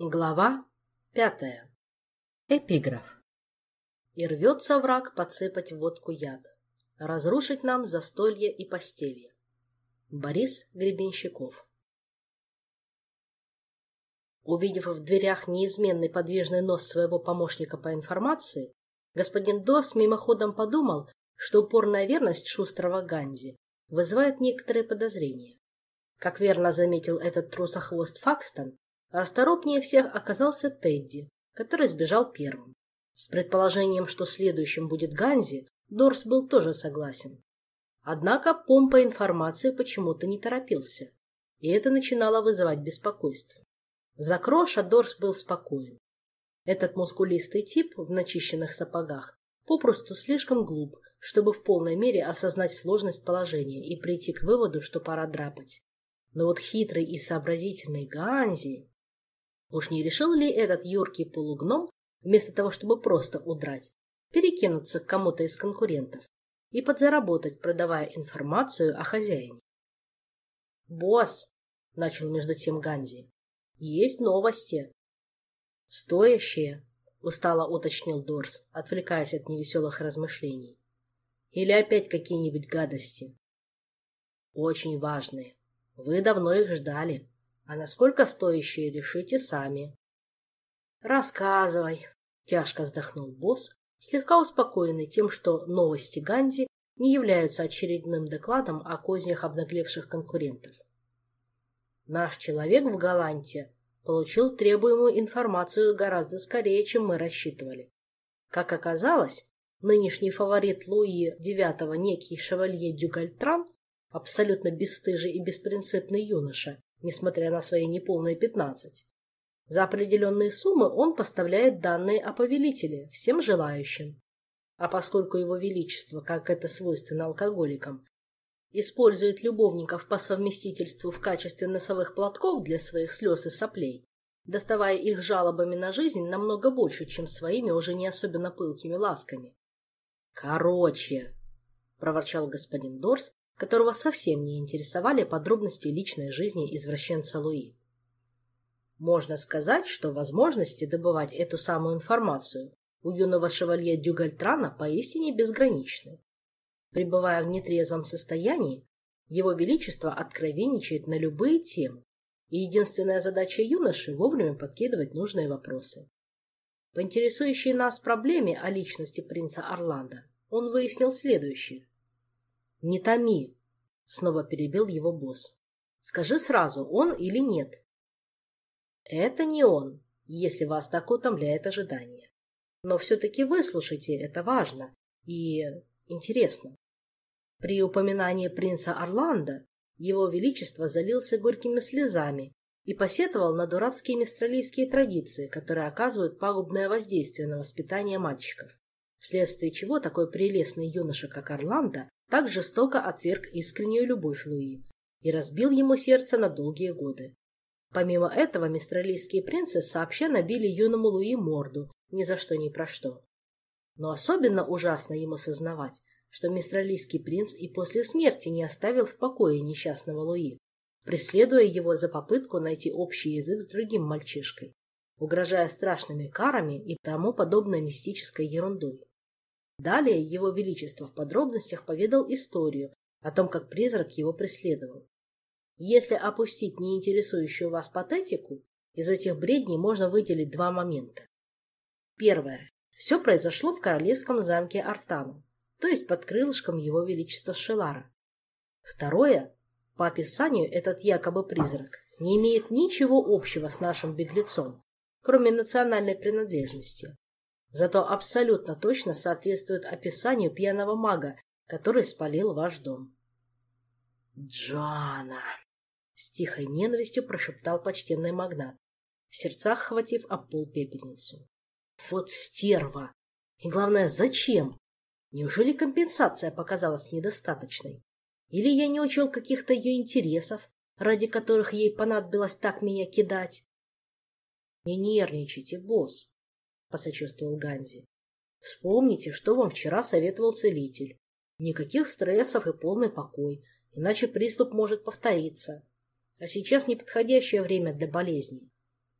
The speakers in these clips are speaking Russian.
Глава пятая. Эпиграф. И рвется враг подсыпать в водку яд, разрушить нам застолье и постелье. Борис Гребенщиков. Увидев в дверях неизменный подвижный нос своего помощника по информации, господин Дорс мимоходом подумал, что упорная верность шустрого Ганзи вызывает некоторые подозрения. Как верно заметил этот трусохвост Факстон, Расторопнее всех оказался Тедди, который сбежал первым. С предположением, что следующим будет Ганзи, Дорс был тоже согласен. Однако помпа информации почему-то не торопился, и это начинало вызывать беспокойство. За Кроша Дорс был спокоен. Этот мускулистый тип в начищенных сапогах попросту слишком глуп, чтобы в полной мере осознать сложность положения и прийти к выводу, что пора драпать. Но вот хитрый и сообразительный Ганзи... Уж не решил ли этот юркий полугном, вместо того, чтобы просто удрать, перекинуться к кому-то из конкурентов и подзаработать, продавая информацию о хозяине? «Босс!» — начал между тем Ганзи. «Есть новости». «Стоящие?» — устало уточнил Дорс, отвлекаясь от невеселых размышлений. «Или опять какие-нибудь гадости?» «Очень важные. Вы давно их ждали». А насколько стоящие, решите сами. Рассказывай, тяжко вздохнул босс, слегка успокоенный тем, что новости Ганди не являются очередным докладом о кознях обнаглевших конкурентов. Наш человек в Галанте получил требуемую информацию гораздо скорее, чем мы рассчитывали. Как оказалось, нынешний фаворит Луи IX, некий шевалье Дюгальтран, абсолютно бесстыжий и беспринципный юноша, несмотря на свои неполные пятнадцать. За определенные суммы он поставляет данные о повелителе всем желающим. А поскольку его величество, как это свойственно алкоголикам, использует любовников по совместительству в качестве носовых платков для своих слез и соплей, доставая их жалобами на жизнь намного больше, чем своими уже не особенно пылкими ласками. «Короче», — проворчал господин Дорс, которого совсем не интересовали подробности личной жизни извращенца Луи. Можно сказать, что возможности добывать эту самую информацию у юного шевалье Дюгальтрана поистине безграничны. Пребывая в нетрезвом состоянии, его величество откровенничает на любые темы, и единственная задача юноши – вовремя подкидывать нужные вопросы. По интересующей нас проблеме о личности принца Орландо он выяснил следующее. «Не томи!» — снова перебил его босс. «Скажи сразу, он или нет?» «Это не он, если вас так утомляет ожидание. Но все-таки выслушайте, это важно и интересно». При упоминании принца Орландо его величество залился горькими слезами и посетовал на дурацкие мистралийские традиции, которые оказывают пагубное воздействие на воспитание мальчиков, вследствие чего такой прелестный юноша, как Орландо, так жестоко отверг искреннюю любовь Луи и разбил ему сердце на долгие годы. Помимо этого, мистралийские принцы сообща набили юному Луи морду ни за что ни про что. Но особенно ужасно ему сознавать, что мистралийский принц и после смерти не оставил в покое несчастного Луи, преследуя его за попытку найти общий язык с другим мальчишкой, угрожая страшными карами и тому подобной мистической ерундой. Далее его величество в подробностях поведал историю о том, как призрак его преследовал. Если опустить неинтересующую вас патетику, из этих бредней можно выделить два момента. Первое. Все произошло в королевском замке Артану, то есть под крылышком его величества Шелара. Второе. По описанию этот якобы призрак не имеет ничего общего с нашим беглецом, кроме национальной принадлежности зато абсолютно точно соответствует описанию пьяного мага, который спалил ваш дом. «Джоанна!» — с тихой ненавистью прошептал почтенный магнат, в сердцах хватив об пол пепельницу. «Вот стерва! И главное, зачем? Неужели компенсация показалась недостаточной? Или я не учел каких-то ее интересов, ради которых ей понадобилось так меня кидать?» «Не нервничайте, босс!» — посочувствовал Ганзи. «Вспомните, что вам вчера советовал целитель. Никаких стрессов и полный покой, иначе приступ может повториться. А сейчас неподходящее время для болезни.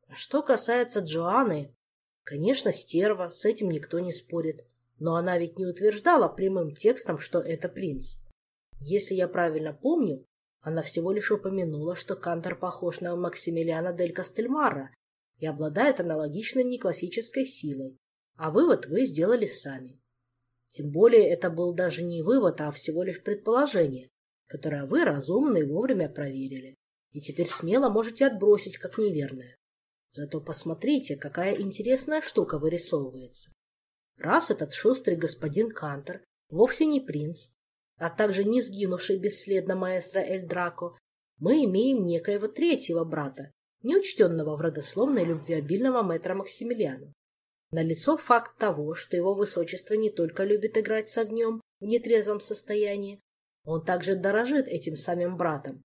А что касается Джоанны, конечно, стерва, с этим никто не спорит. Но она ведь не утверждала прямым текстом, что это принц. Если я правильно помню, она всего лишь упомянула, что Кантор похож на Максимилиана дель Кастельмара и обладает аналогичной неклассической силой, а вывод вы сделали сами. Тем более это был даже не вывод, а всего лишь предположение, которое вы разумно и вовремя проверили, и теперь смело можете отбросить как неверное. Зато посмотрите, какая интересная штука вырисовывается. Раз этот шустрый господин Кантер вовсе не принц, а также не сгинувший бесследно маэстро Эль Драко, мы имеем некоего третьего брата, неучтенного в родословной любвеобильного мэтра Максимилиану. Налицо факт того, что его высочество не только любит играть с огнем в нетрезвом состоянии, он также дорожит этим самим братом,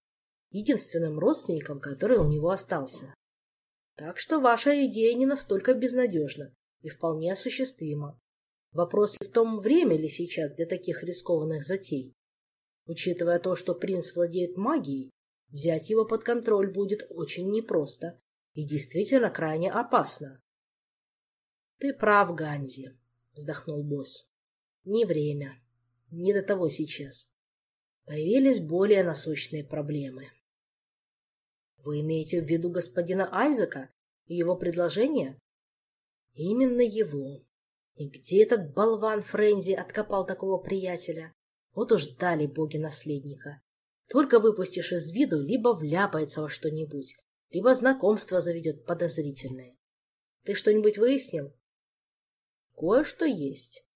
единственным родственником, который у него остался. Так что ваша идея не настолько безнадежна и вполне осуществима. Вопрос в том, время ли сейчас для таких рискованных затей. Учитывая то, что принц владеет магией, взять его под контроль будет очень непросто и действительно крайне опасно. — Ты прав, Ганзи, — вздохнул босс. — Не время. Не до того сейчас. Появились более насущные проблемы. — Вы имеете в виду господина Айзека и его предложение? — Именно его. И где этот болван Френзи откопал такого приятеля? Вот уж дали боги наследника. Только выпустишь из виду, либо вляпается во что-нибудь, либо знакомство заведет подозрительное. Ты что-нибудь выяснил? Кое-что есть.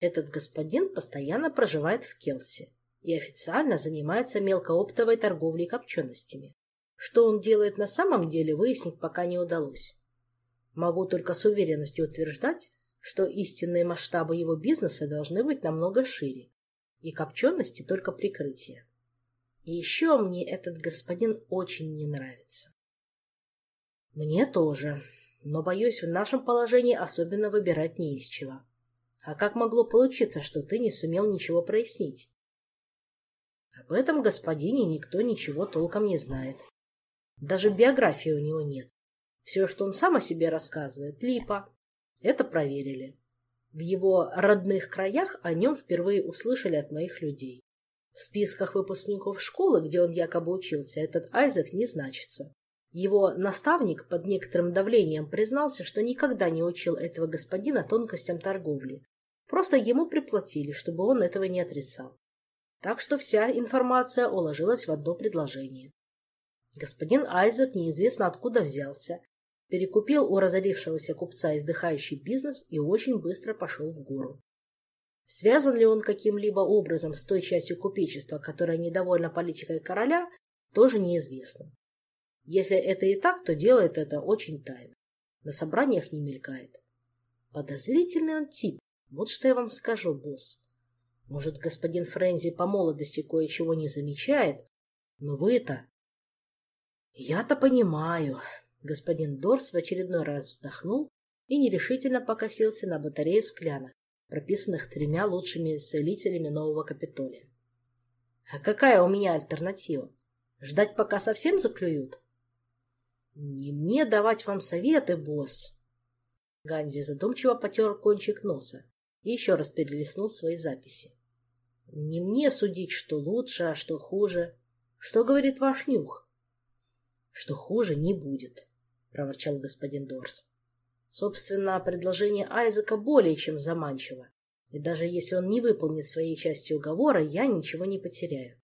Этот господин постоянно проживает в Келси и официально занимается мелкооптовой торговлей копченостями. Что он делает на самом деле, выяснить пока не удалось. Могу только с уверенностью утверждать, что истинные масштабы его бизнеса должны быть намного шире, и копчености только прикрытие. И еще мне этот господин очень не нравится. Мне тоже, но, боюсь, в нашем положении особенно выбирать не из чего. А как могло получиться, что ты не сумел ничего прояснить? Об этом господине никто ничего толком не знает. Даже биографии у него нет. Все, что он сам о себе рассказывает, липа. Это проверили. В его родных краях о нем впервые услышали от моих людей. В списках выпускников школы, где он якобы учился, этот Айзек не значится. Его наставник под некоторым давлением признался, что никогда не учил этого господина тонкостям торговли. Просто ему приплатили, чтобы он этого не отрицал. Так что вся информация уложилась в одно предложение. Господин Айзек неизвестно откуда взялся, перекупил у разорившегося купца издыхающий бизнес и очень быстро пошел в гору. Связан ли он каким-либо образом с той частью купечества, которая недовольна политикой короля, тоже неизвестно. Если это и так, то делает это очень тайно. На собраниях не мелькает. Подозрительный он тип, вот что я вам скажу, босс. Может, господин Френзи по молодости кое-чего не замечает, но вы-то... Я-то понимаю, Господин Дорс в очередной раз вздохнул и нерешительно покосился на батарею склянок, прописанных тремя лучшими целителями нового Капитолия. «А какая у меня альтернатива? Ждать, пока совсем заклюют?» «Не мне давать вам советы, босс!» Ганзи задумчиво потер кончик носа и еще раз перелистнул свои записи. «Не мне судить, что лучше, а что хуже. Что говорит ваш нюх?» «Что хуже не будет», — проворчал господин Дорс. Собственно, предложение Айзека более чем заманчиво, и даже если он не выполнит своей части уговора, я ничего не потеряю.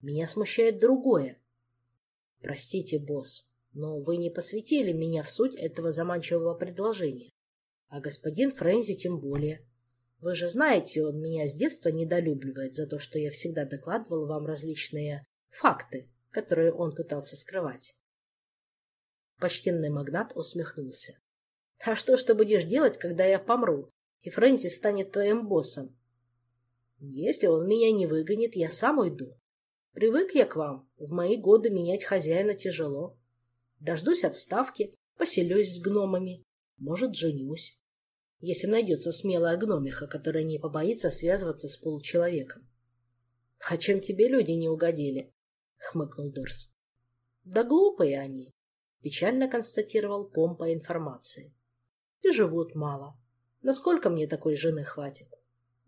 Меня смущает другое. Простите, босс, но вы не посвятили меня в суть этого заманчивого предложения. А господин Френзи тем более. Вы же знаете, он меня с детства недолюбливает за то, что я всегда докладывал вам различные факты, которые он пытался скрывать. Почтенный магнат усмехнулся. «А что ж ты будешь делать, когда я помру, и Фрэнсис станет твоим боссом?» «Если он меня не выгонит, я сам уйду. Привык я к вам. В мои годы менять хозяина тяжело. Дождусь отставки, поселюсь с гномами. Может, женюсь. Если найдется смелая гномиха, которая не побоится связываться с получеловеком. — А чем тебе люди не угодили? — хмыкнул Дорс. — Да глупые они. печально констатировал помпа информации. И живут мало. Насколько мне такой жены хватит?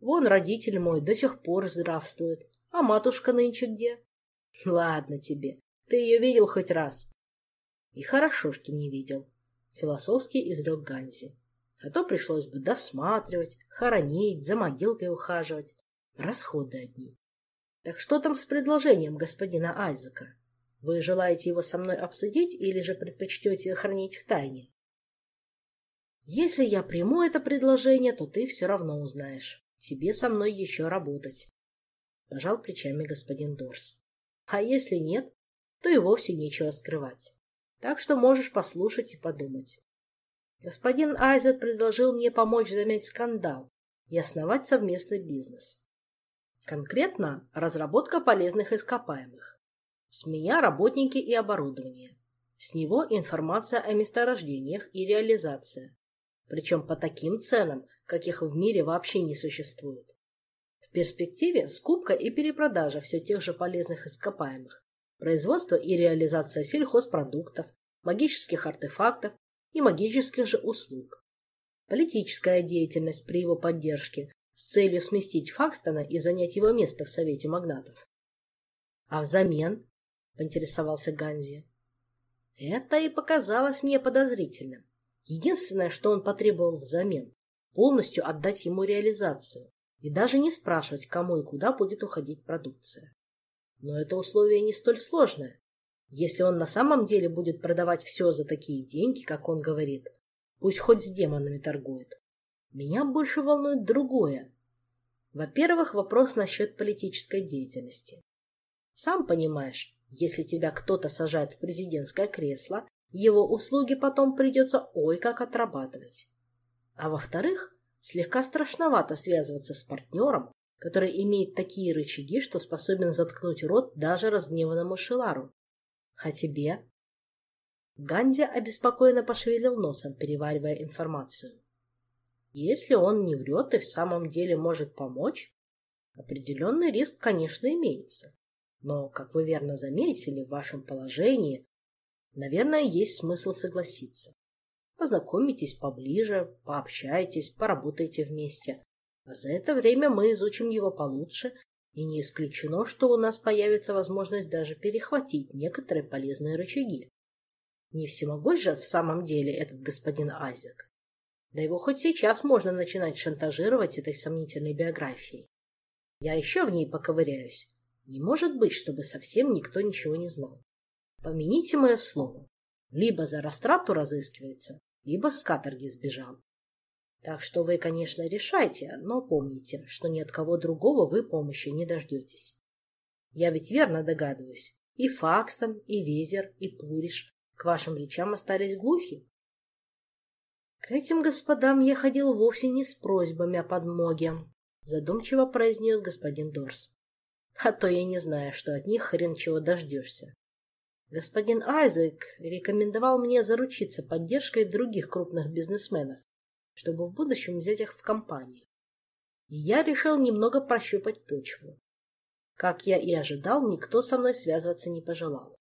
Вон родитель мой до сих пор здравствует, а матушка нынче где? Ладно тебе, ты ее видел хоть раз? И хорошо, что не видел, философски изрек Ганзи. А то пришлось бы досматривать, хоронить, за могилкой ухаживать. Расходы одни. Так что там с предложением господина Айзека? Вы желаете его со мной обсудить или же предпочтете хранить в тайне? Если я приму это предложение, то ты все равно узнаешь. Тебе со мной еще работать. Пожал плечами господин Дорс. А если нет, то и вовсе нечего скрывать. Так что можешь послушать и подумать. Господин Айзет предложил мне помочь замять скандал и основать совместный бизнес. Конкретно разработка полезных ископаемых. С меня работники и оборудование. С него информация о месторождениях и реализация. Причем по таким ценам, каких в мире вообще не существует. В перспективе скупка и перепродажа все тех же полезных ископаемых, производство и реализация сельхозпродуктов, магических артефактов и магических же услуг. Политическая деятельность при его поддержке с целью сместить Факстона и занять его место в Совете магнатов. А взамен, поинтересовался Ганзи, это и показалось мне подозрительным. Единственное, что он потребовал взамен, полностью отдать ему реализацию и даже не спрашивать, кому и куда будет уходить продукция. Но это условие не столь сложное. Если он на самом деле будет продавать все за такие деньги, как он говорит, пусть хоть с демонами торгует, меня больше волнует другое. Во-первых, вопрос насчет политической деятельности. Сам понимаешь, если тебя кто-то сажает в президентское кресло, его услуги потом придется ой как отрабатывать. А во-вторых, слегка страшновато связываться с партнером, который имеет такие рычаги, что способен заткнуть рот даже разгневанному Шилару. А тебе? Ганди обеспокоенно пошевелил носом, переваривая информацию. Если он не врет и в самом деле может помочь, определенный риск, конечно, имеется. Но, как вы верно заметили, в вашем положении, наверное, есть смысл согласиться. Познакомитесь поближе, пообщайтесь, поработайте вместе. А за это время мы изучим его получше, и не исключено, что у нас появится возможность даже перехватить некоторые полезные рычаги. Не всемогой же в самом деле этот господин Айзек. Да его хоть сейчас можно начинать шантажировать этой сомнительной биографией. Я еще в ней поковыряюсь. Не может быть, чтобы совсем никто ничего не знал. Помяните мое слово. Либо за растрату разыскивается, либо с каторги сбежал. Так что вы, конечно, решайте, но помните, что ни от кого другого вы помощи не дождетесь. Я ведь верно догадываюсь. И Факстон, и Везер, и Пуриш к вашим речам остались глухи. К этим господам я ходил вовсе не с просьбами о подмоге, задумчиво произнес господин Дорс. А то я не знаю, что от них хрен чего дождешься. Господин Айзек рекомендовал мне заручиться поддержкой других крупных бизнесменов, чтобы в будущем взять их в компанию. И я решил немного прощупать почву. Как я и ожидал, никто со мной связываться не пожелал.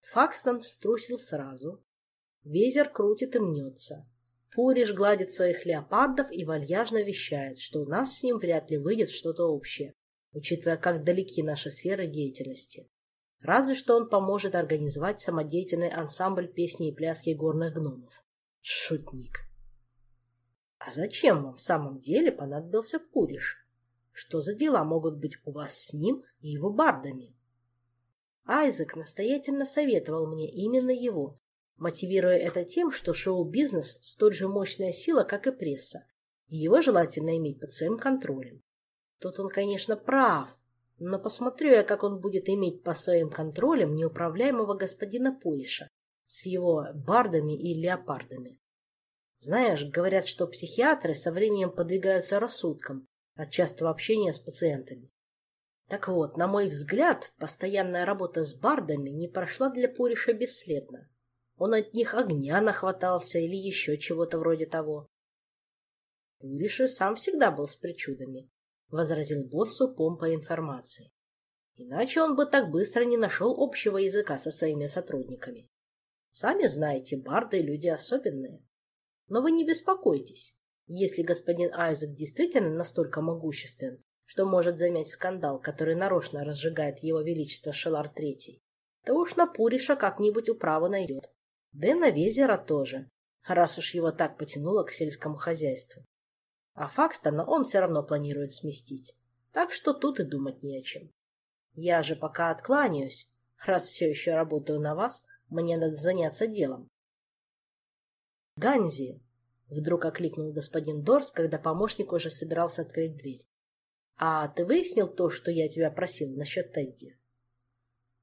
Факстон струсил сразу. Везер крутит и мнется. Пуриш гладит своих леопардов и вальяжно вещает, что у нас с ним вряд ли выйдет что-то общее, учитывая, как далеки наши сферы деятельности. Разве что он поможет организовать самодеятельный ансамбль песни и пляски горных гномов. Шутник. А зачем вам в самом деле понадобился Пуриш? Что за дела могут быть у вас с ним и его бардами? Айзек настоятельно советовал мне именно его, мотивируя это тем, что шоу-бизнес – столь же мощная сила, как и пресса, и его желательно иметь под своим контролем. Тут он, конечно, прав, но посмотрю я, как он будет иметь по своим контролям неуправляемого господина Пуриша с его бардами и леопардами. Знаешь, говорят, что психиатры со временем подвигаются рассудком от частого общения с пациентами. Так вот, на мой взгляд, постоянная работа с бардами не прошла для Пуриша бесследно. Он от них огня нахватался или еще чего-то вроде того. Пуриш и сам всегда был с причудами, — возразил боссу помпа информации. Иначе он бы так быстро не нашел общего языка со своими сотрудниками. Сами знаете, барды – люди особенные. Но вы не беспокойтесь. Если господин Айзек действительно настолько могуществен, что может замять скандал, который нарочно разжигает его величество Шелар Третий, то уж на Пуриша как-нибудь управу найдет. Да и на Везера тоже, раз уж его так потянуло к сельскому хозяйству. А Факстона он все равно планирует сместить, так что тут и думать не о чем. Я же пока откланяюсь, раз все еще работаю на вас, мне надо заняться делом. Ганзи! Вдруг окликнул господин Дорс, когда помощник уже собирался открыть дверь. А ты выяснил то, что я тебя просил насчет Тедди?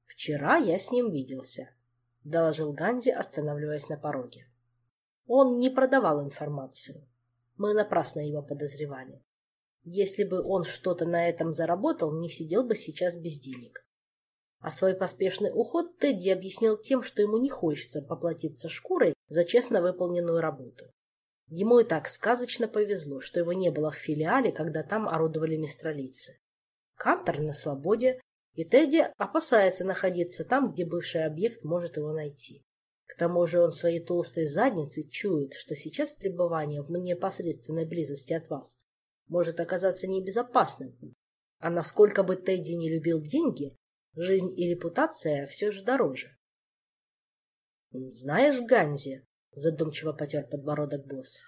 Вчера я с ним виделся, доложил Ганзи, останавливаясь на пороге. Он не продавал информацию. Мы напрасно его подозревали. Если бы он что-то на этом заработал, не сидел бы сейчас без денег. А свой поспешный уход Тедди объяснил тем, что ему не хочется поплатиться шкурой за честно выполненную работу. Ему и так сказочно повезло, что его не было в филиале, когда там орудовали мистралийцы. Кантор на свободе, и Тедди опасается находиться там, где бывший объект может его найти. К тому же он своей толстой задницей чует, что сейчас пребывание в непосредственной близости от вас может оказаться небезопасным. А насколько бы Тедди не любил деньги, Жизнь и репутация все же дороже. «Знаешь, Ганзи», — задумчиво потер подбородок босс,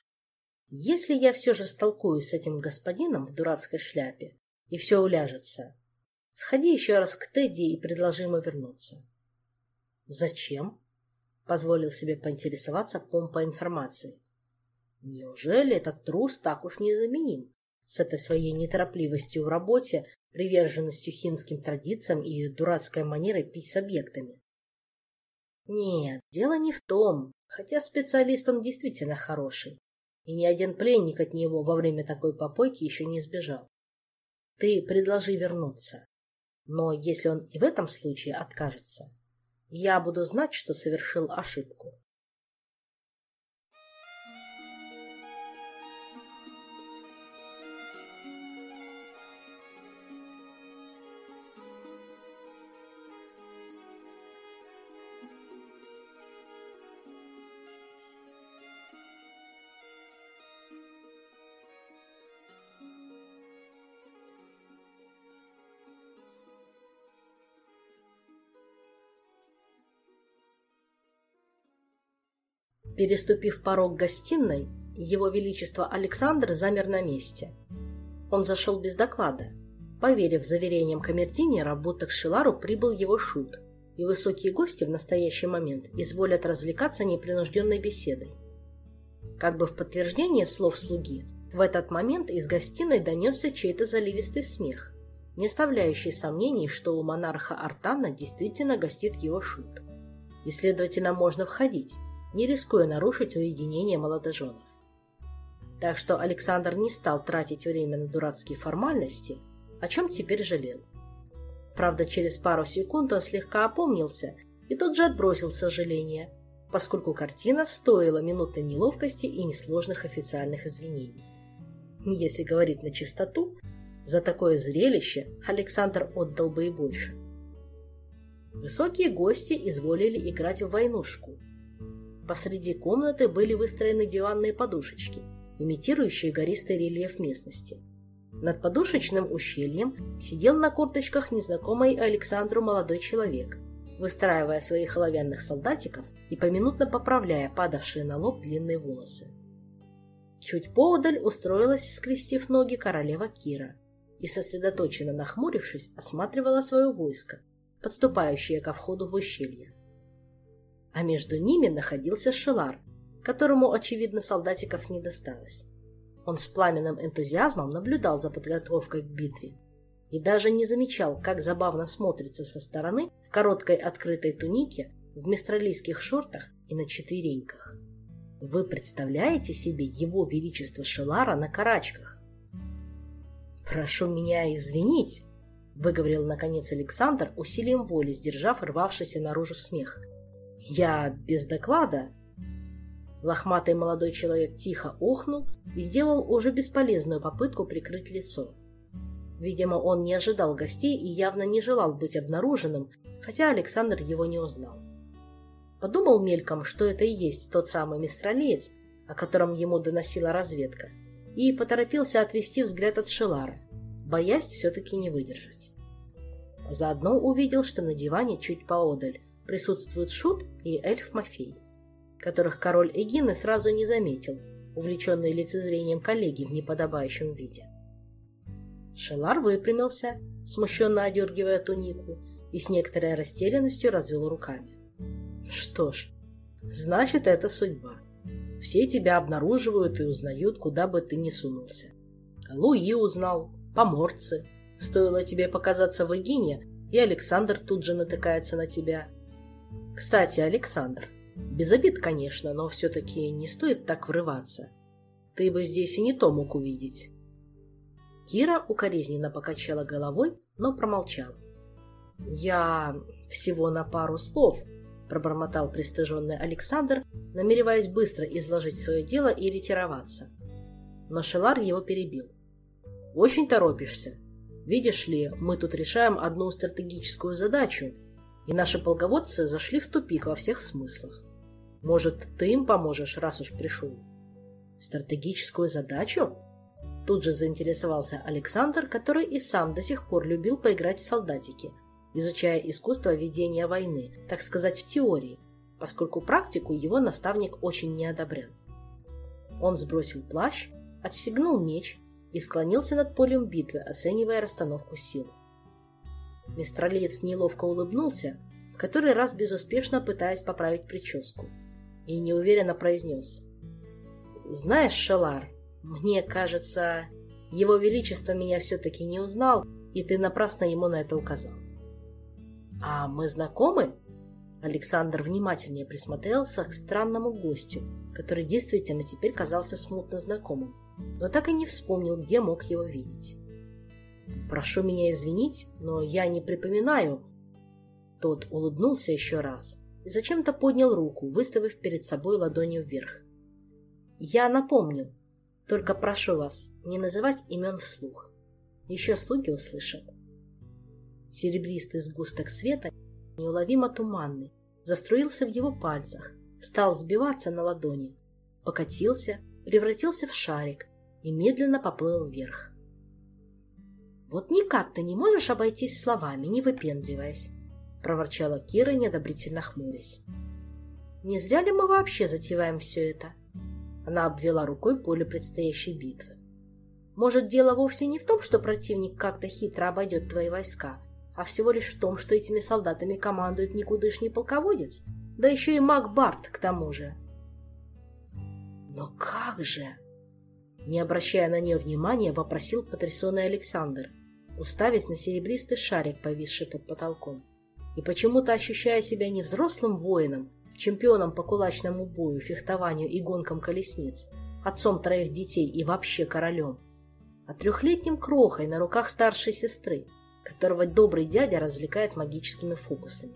«если я все же столкуюсь с этим господином в дурацкой шляпе, и все уляжется, сходи еще раз к Тедди и предложи ему вернуться». «Зачем?» — позволил себе поинтересоваться помпа информации. «Неужели этот трус так уж незаменим?» с этой своей неторопливостью в работе, приверженностью хинским традициям и дурацкой манерой пить с объектами. Нет, дело не в том, хотя специалист он действительно хороший, и ни один пленник от него во время такой попойки еще не сбежал. Ты предложи вернуться, но если он и в этом случае откажется, я буду знать, что совершил ошибку. Переступив порог гостиной, его Величество Александр замер на месте. Он зашел без доклада, поверив заверениям камердинера, будто к Шилару прибыл его шут, и высокие гости в настоящий момент изволят развлекаться непринужденной беседой. Как бы в подтверждение слов слуги, в этот момент из гостиной донесся чей-то заливистый смех, не оставляющий сомнений, что у монарха Артана действительно гостит его шут. И, следовательно, можно входить, не рискуя нарушить уединение молодоженов. Так что Александр не стал тратить время на дурацкие формальности, о чем теперь жалел. Правда, через пару секунд он слегка опомнился и тут же отбросил сожаление, поскольку картина стоила минутной неловкости и несложных официальных извинений. Если говорить на чистоту, за такое зрелище Александр отдал бы и больше. Высокие гости изволили играть в войнушку, Посреди комнаты были выстроены диванные подушечки, имитирующие гористый рельеф местности. Над подушечным ущельем сидел на курточках незнакомый Александру молодой человек, выстраивая своих оловянных солдатиков и поминутно поправляя падавшие на лоб длинные волосы. Чуть поодаль устроилась, скрестив ноги, королева Кира и, сосредоточенно нахмурившись, осматривала свое войско, подступающее ко входу в ущелье а между ними находился Шелар, которому, очевидно, солдатиков не досталось. Он с пламенным энтузиазмом наблюдал за подготовкой к битве и даже не замечал, как забавно смотрится со стороны в короткой открытой тунике, в мистралийских шортах и на четвереньках. Вы представляете себе его величество Шелара на карачках? «Прошу меня извинить», — выговорил наконец Александр, усилием воли сдержав рвавшийся наружу смех — «Я без доклада?» Лохматый молодой человек тихо охнул и сделал уже бесполезную попытку прикрыть лицо. Видимо, он не ожидал гостей и явно не желал быть обнаруженным, хотя Александр его не узнал. подумал мельком, что это и есть тот самый мистралиец, о котором ему доносила разведка, и поторопился отвести взгляд от Шелара, боясь все-таки не выдержать. Заодно увидел, что на диване чуть поодаль присутствуют Шут и эльф Мафей, которых король Эгины сразу не заметил, увлеченный лицезрением коллеги в неподобающем виде. Шелар выпрямился, смущенно одергивая тунику, и с некоторой растерянностью развел руками. Что ж, значит, это судьба. Все тебя обнаруживают и узнают, куда бы ты ни сунулся. Луи узнал, поморцы. Стоило тебе показаться в Эгине, и Александр тут же натыкается на тебя. Кстати, Александр, без обид, конечно, но все-таки не стоит так врываться. Ты бы здесь и не то мог увидеть. Кира укоризненно покачала головой, но промолчала. «Я всего на пару слов», — пробормотал пристыженный Александр, намереваясь быстро изложить свое дело и ретироваться. Но Шелар его перебил. «Очень торопишься. Видишь ли, мы тут решаем одну стратегическую задачу, и наши полководцы зашли в тупик во всех смыслах. Может, ты им поможешь, раз уж пришел?» «Стратегическую задачу?» Тут же заинтересовался Александр, который и сам до сих пор любил поиграть в солдатики, изучая искусство ведения войны, так сказать, в теории, поскольку практику его наставник очень не одобрял. Он сбросил плащ, отстегнул меч и склонился над полем битвы, оценивая расстановку сил. Мистралиец неловко улыбнулся, в который раз безуспешно пытаясь поправить прическу, и неуверенно произнес. «Знаешь, Шалар, мне кажется, его величество меня все-таки не узнал, и ты напрасно ему на это указал. А мы знакомы? Александр внимательнее присмотрелся к странному гостю, который действительно теперь казался смутно знакомым, но так и не вспомнил, где мог его видеть. «Прошу меня извинить, но я не припоминаю». Тот улыбнулся еще раз и зачем-то поднял руку, выставив перед собой ладонью вверх. «Я напомню, только прошу вас не называть имен вслух. Еще слуги услышат. Серебристый сгусток света, неуловимо туманный, заструился в его пальцах, стал сбиваться на ладони, покатился, превратился в шарик и медленно поплыл вверх. «Вот никак ты не можешь обойтись словами, не выпендриваясь», — проворчала Кира, неодобрительно хмурясь. «Не зря ли мы вообще затеваем все это?» Она обвела рукой поле предстоящей битвы. Может, дело вовсе не в том, что противник как-то хитро обойдет твои войска, а всего лишь в том, что этими солдатами командует никудышний полководец, да еще и маг Барт к тому же. Но как же? Не обращая на нее внимания, вопросил потрясенный Александр, уставясь на серебристый шарик, повисший под потолком, и почему-то ощущая себя не взрослым воином, чемпионом по кулачному бою, фехтованию и гонкам колесниц, отцом троих детей и вообще королем, а трехлетним крохой на руках старшей сестры, которого добрый дядя развлекает магическими фокусами.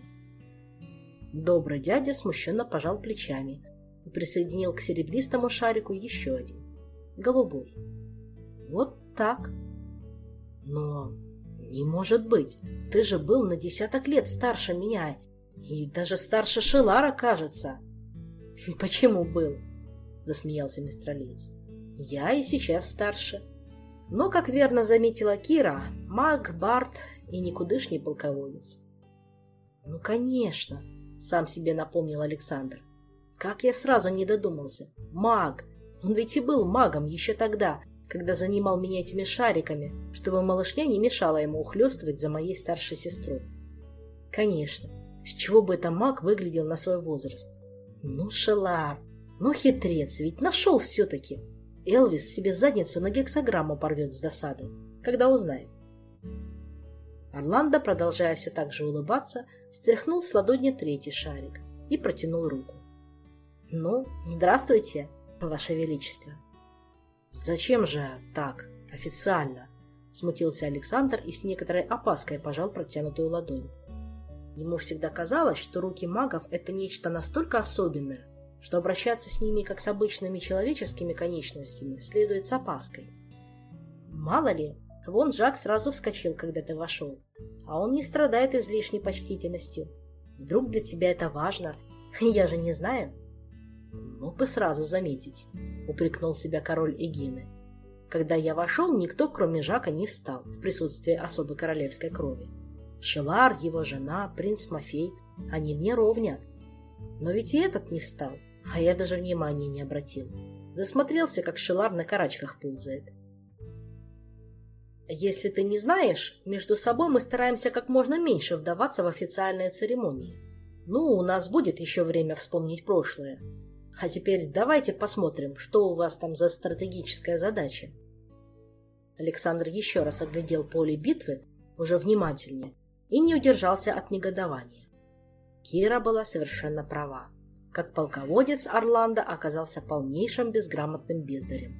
Добрый дядя смущенно пожал плечами и присоединил к серебристому шарику еще один, голубой. Вот так. Но не может быть, ты же был на десяток лет старше меня и даже старше Шелара, кажется. Почему был? Засмеялся мистер Лиц. Я и сейчас старше. Но, как верно заметила Кира, маг, бард и никудышний полководец. Ну, конечно, сам себе напомнил Александр. Как я сразу не додумался. Маг. Он ведь и был магом еще тогда, когда занимал меня этими шариками, чтобы малышня не мешала ему ухлёстывать за моей старшей сестрой. Конечно, с чего бы это маг выглядел на свой возраст? Ну, Шелар, ну хитрец, ведь нашел все-таки. Элвис себе задницу на гексограмму порвет с досады, когда узнает. Орландо, продолжая все так же улыбаться, стряхнул с ладони третий шарик и протянул руку. «Ну, здравствуйте, Ваше Величество!» «Зачем же так, официально?» — смутился Александр и с некоторой опаской пожал протянутую ладонь. Ему всегда казалось, что руки магов — это нечто настолько особенное, что обращаться с ними как с обычными человеческими конечностями следует с опаской. Мало ли, вон Жак сразу вскочил, когда ты вошел, а он не страдает излишней почтительностью. Вдруг для тебя это важно, Я же не знаю. Мог бы сразу заметить, упрекнул себя король Эгины. Когда я вошел, никто, кроме Жака, не встал в присутствии особой королевской крови. Шелар, его жена, принц Мафей, они мне ровня. Но ведь и этот не встал, а я даже внимания не обратил. Засмотрелся, как Шелар на карачках ползает. Если ты не знаешь, между собой мы стараемся как можно меньше вдаваться в официальные церемонии. Ну, у нас будет еще время вспомнить прошлое. А теперь давайте посмотрим, что у вас там за стратегическая задача. Александр еще раз оглядел поле битвы, уже внимательнее, и не удержался от негодования. Кира была совершенно права. Как полководец Орландо оказался полнейшим безграмотным бездарем.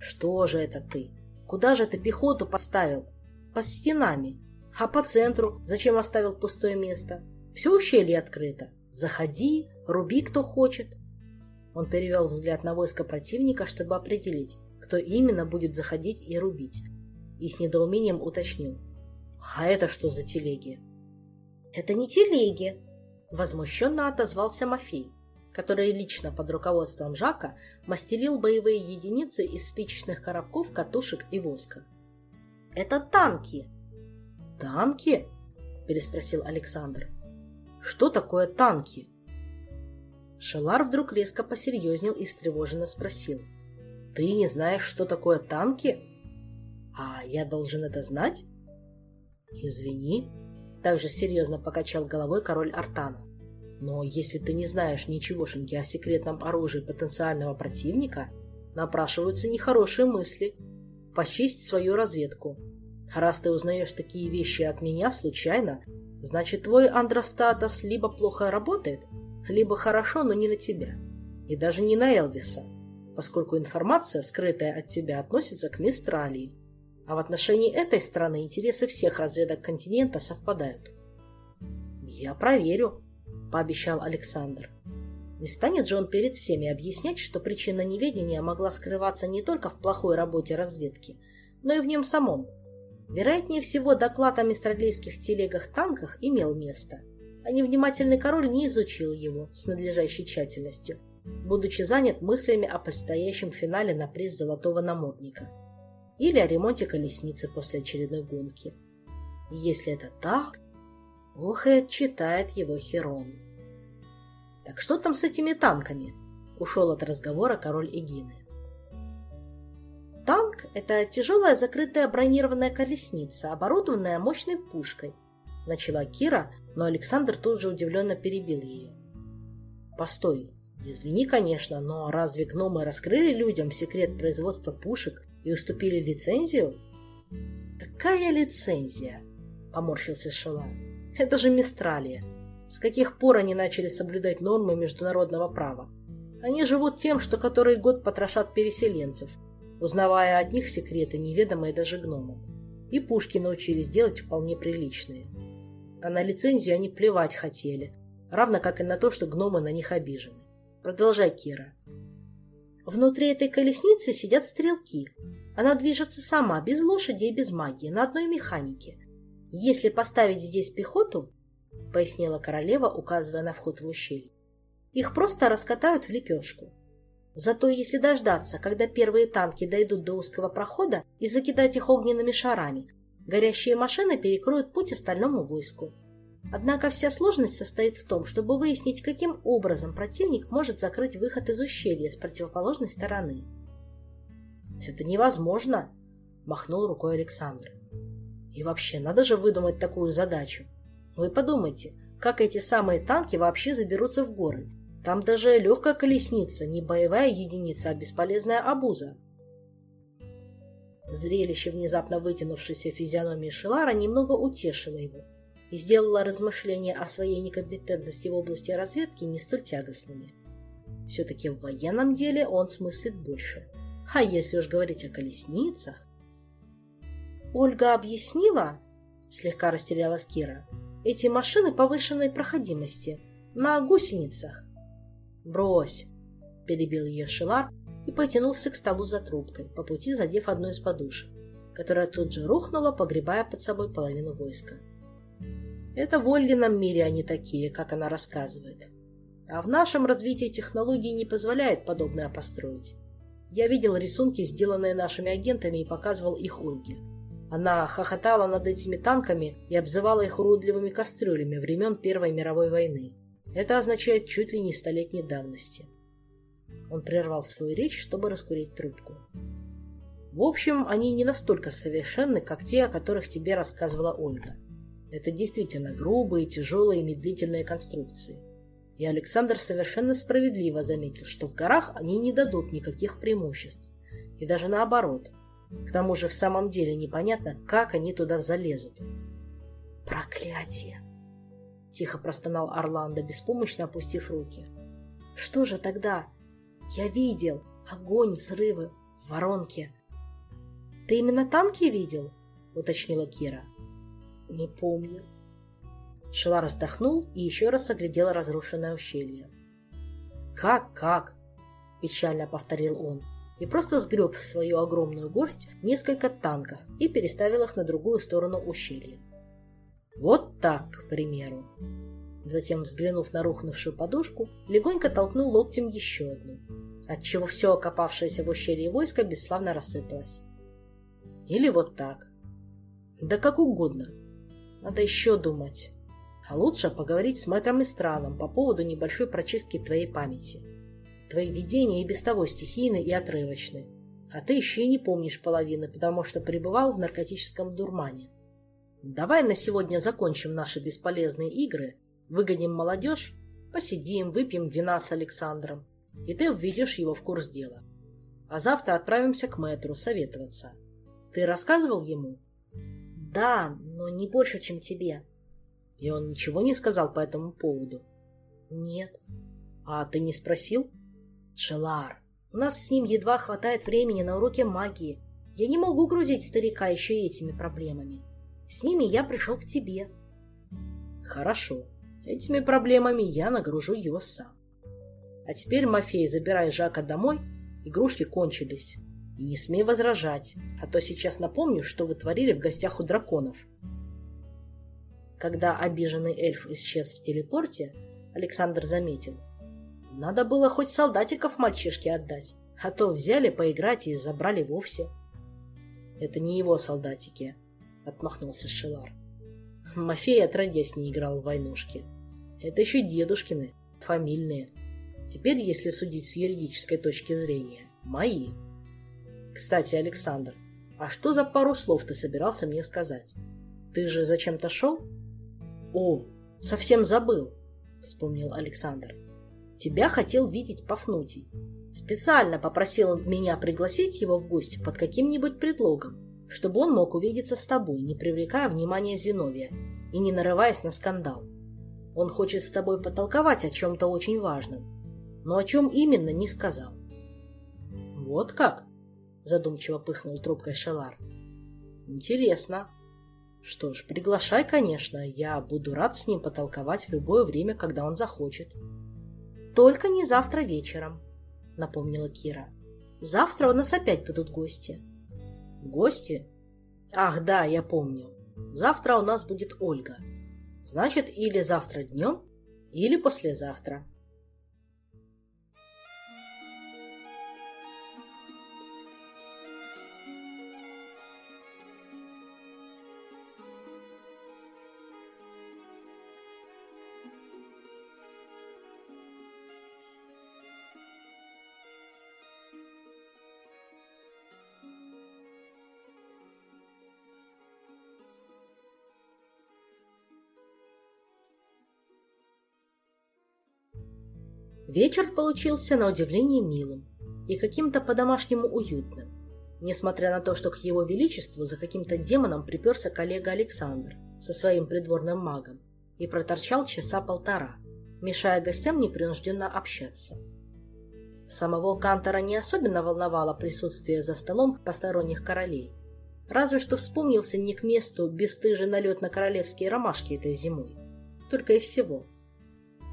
«Что же это ты? Куда же ты пехоту поставил? Под стенами. А по центру зачем оставил пустое место? Все ущелье открыто. Заходи, руби, кто хочет». Он перевел взгляд на войско противника, чтобы определить, кто именно будет заходить и рубить, и с недоумением уточнил. «А это что за телеги?» «Это не телеги!» — возмущенно отозвался Мафей, который лично под руководством Жака мастерил боевые единицы из спичечных коробков, катушек и воска. «Это танки!» «Танки?» — переспросил Александр. «Что такое танки?» Шелар вдруг резко посерьезнел и встревоженно спросил. «Ты не знаешь, что такое танки? А я должен это знать?» «Извини», — также серьезно покачал головой король Артана. «Но если ты не знаешь ничегошеньки о секретном оружии потенциального противника, напрашиваются нехорошие мысли. Почисть свою разведку. Раз ты узнаешь такие вещи от меня случайно, значит, твой андростатос либо плохо работает, либо хорошо, но не на тебя. И даже не на Элвиса, поскольку информация, скрытая от тебя, относится к Мистралии. А в отношении этой страны интересы всех разведок континента совпадают. «Я проверю», — пообещал Александр. Не станет же он перед всеми объяснять, что причина неведения могла скрываться не только в плохой работе разведки, но и в нем самом. Вероятнее всего, доклад о мистралийских телегах-танках имел место, а невнимательный король не изучил его с надлежащей тщательностью, будучи занят мыслями о предстоящем финале на приз Золотого Намордника или о ремонте колесницы после очередной гонки. Если это так, ох и отчитает его Херон. Так что там с этими танками? Ушел от разговора король Эгины. Танк – это тяжелая закрытая бронированная колесница, оборудованная мощной пушкой. Начала Кира, но Александр тут же удивленно перебил ее. Постой, извини, конечно, но разве гномы раскрыли людям секрет производства пушек и уступили лицензию? Какая лицензия? Поморщился Шелар. Это же Мистралия. С каких пор они начали соблюдать нормы международного права? Они живут тем, что который год потрошат переселенцев, узнавая от них секреты, неведомые даже гномам. И пушки научились делать вполне приличные. А на лицензию они плевать хотели, равно как и на то, что гномы на них обижены. Продолжай, Кира. Внутри этой колесницы сидят стрелки. Она движется сама, без лошади и без магии, на одной механике. Если поставить здесь пехоту, — пояснила королева, указывая на вход в ущелье, — их просто раскатают в лепешку. Зато если дождаться, когда первые танки дойдут до узкого прохода и закидать их огненными шарами, горящие машины перекроют путь остальному войску. Однако вся сложность состоит в том, чтобы выяснить, каким образом противник может закрыть выход из ущелья с противоположной стороны. «Это невозможно!» – махнул рукой Александр. «И вообще, надо же выдумать такую задачу. Вы подумайте, как эти самые танки вообще заберутся в горы? Там даже легкая колесница, не боевая единица, а бесполезная обуза». Зрелище внезапно вытянувшейся физиономии Шелара немного утешило его – и сделала размышления о своей некомпетентности в области разведки не столь тягостными. Все-таки в военном деле он смыслит больше. А если уж говорить о колесницах... Ольга объяснила, слегка растерялась Кира, эти машины повышенной проходимости, на гусеницах. Брось, перебил ее Шилар и потянулся к столу за трубкой, по пути задев одну из подушек, которая тут же рухнула, погребая под собой половину войска. Это в Оллином мире они такие, как она рассказывает. А в нашем развитии технологий не позволяет подобное построить. Я видел рисунки, сделанные нашими агентами, и показывал их Ольге. Она хохотала над этими танками и обзывала их уродливыми кастрюлями времен Первой мировой войны. Это означает чуть ли не столетней давности. Он прервал свою речь, чтобы раскурить трубку. В общем, они не настолько совершенны, как те, о которых тебе рассказывала Ольга. Это действительно грубые, тяжелые и медлительные конструкции. И Александр совершенно справедливо заметил, что в горах они не дадут никаких преимуществ. И даже наоборот. К тому же в самом деле непонятно, как они туда залезут. «Проклятие!» — тихо простонал Орландо, беспомощно опустив руки. «Что же тогда? Я видел огонь, взрывы, воронки. Ты именно танки видел?» — уточнила Кира. «Не помню». Шелар вздохнул и еще раз оглядел разрушенное ущелье. «Как, как?» — печально повторил он и просто сгреб в свою огромную горсть несколько танков и переставил их на другую сторону ущелья. Вот так, к примеру. Затем, взглянув на рухнувшую подушку, легонько толкнул локтем еще одну, отчего все окопавшееся в ущелье войско бесславно рассыпалось. Или вот так. Да как угодно. Надо еще думать. А лучше поговорить с мэтром Истраном по поводу небольшой прочистки твоей памяти. Твои видения и без того стихийны и отрывочны. А ты еще и не помнишь половины, потому что пребывал в наркотическом дурмане. Давай на сегодня закончим наши бесполезные игры, выгоним молодежь, посидим, выпьем вина с Александром, и ты введешь его в курс дела. А завтра отправимся к мэтру советоваться. Ты рассказывал ему? Да, но не больше, чем тебе. И он ничего не сказал по этому поводу? Нет. А ты не спросил? Шелар, у нас с ним едва хватает времени на уроке магии. Я не могу грузить старика еще этими проблемами. С ними я пришел к тебе. Хорошо. Этими проблемами я нагружу его сам. А теперь, Мафей, забирай Жака домой. Игрушки кончились. И не смей возражать, а то сейчас напомню, что вы творили в гостях у драконов. Когда обиженный эльф исчез в телепорте, Александр заметил. Надо было хоть солдатиков мальчишке отдать, а то взяли поиграть и забрали вовсе. Это не его солдатики, — отмахнулся Шелар. Мафей отродясь не играл в войнушки. Это еще дедушкины, фамильные. Теперь, если судить с юридической точки зрения, мои. Кстати, Александр, а что за пару слов ты собирался мне сказать? Ты же зачем-то шел? О, совсем забыл, вспомнил Александр. Тебя хотел видеть Пафнутий. Специально попросил меня пригласить его в гости под каким-нибудь предлогом чтобы он мог увидеться с тобой, не привлекая внимания Зиновия и не нарываясь на скандал. Он хочет с тобой потолковать о чем-то очень важном, но о чем именно не сказал. «Вот как?» – задумчиво пыхнул трубкой Шелар. «Интересно. Что ж, приглашай, конечно. Я буду рад с ним потолковать в любое время, когда он захочет». «Только не завтра вечером», – напомнила Кира. «Завтра у нас опять будут гости». Гости? Ах, да, я помню. Завтра у нас будет Ольга. Значит, или завтра днем, или послезавтра. Вечер получился на удивление милым и каким-то по-домашнему уютным, несмотря на то, что к его величеству за каким-то демоном приперся коллега Александр со своим придворным магом и проторчал часа полтора, мешая гостям непринужденно общаться. Самого Кантора не особенно волновало присутствие за столом посторонних королей, разве что вспомнился не к месту бесстыжий налет на королевские ромашки этой зимой. Только и всего –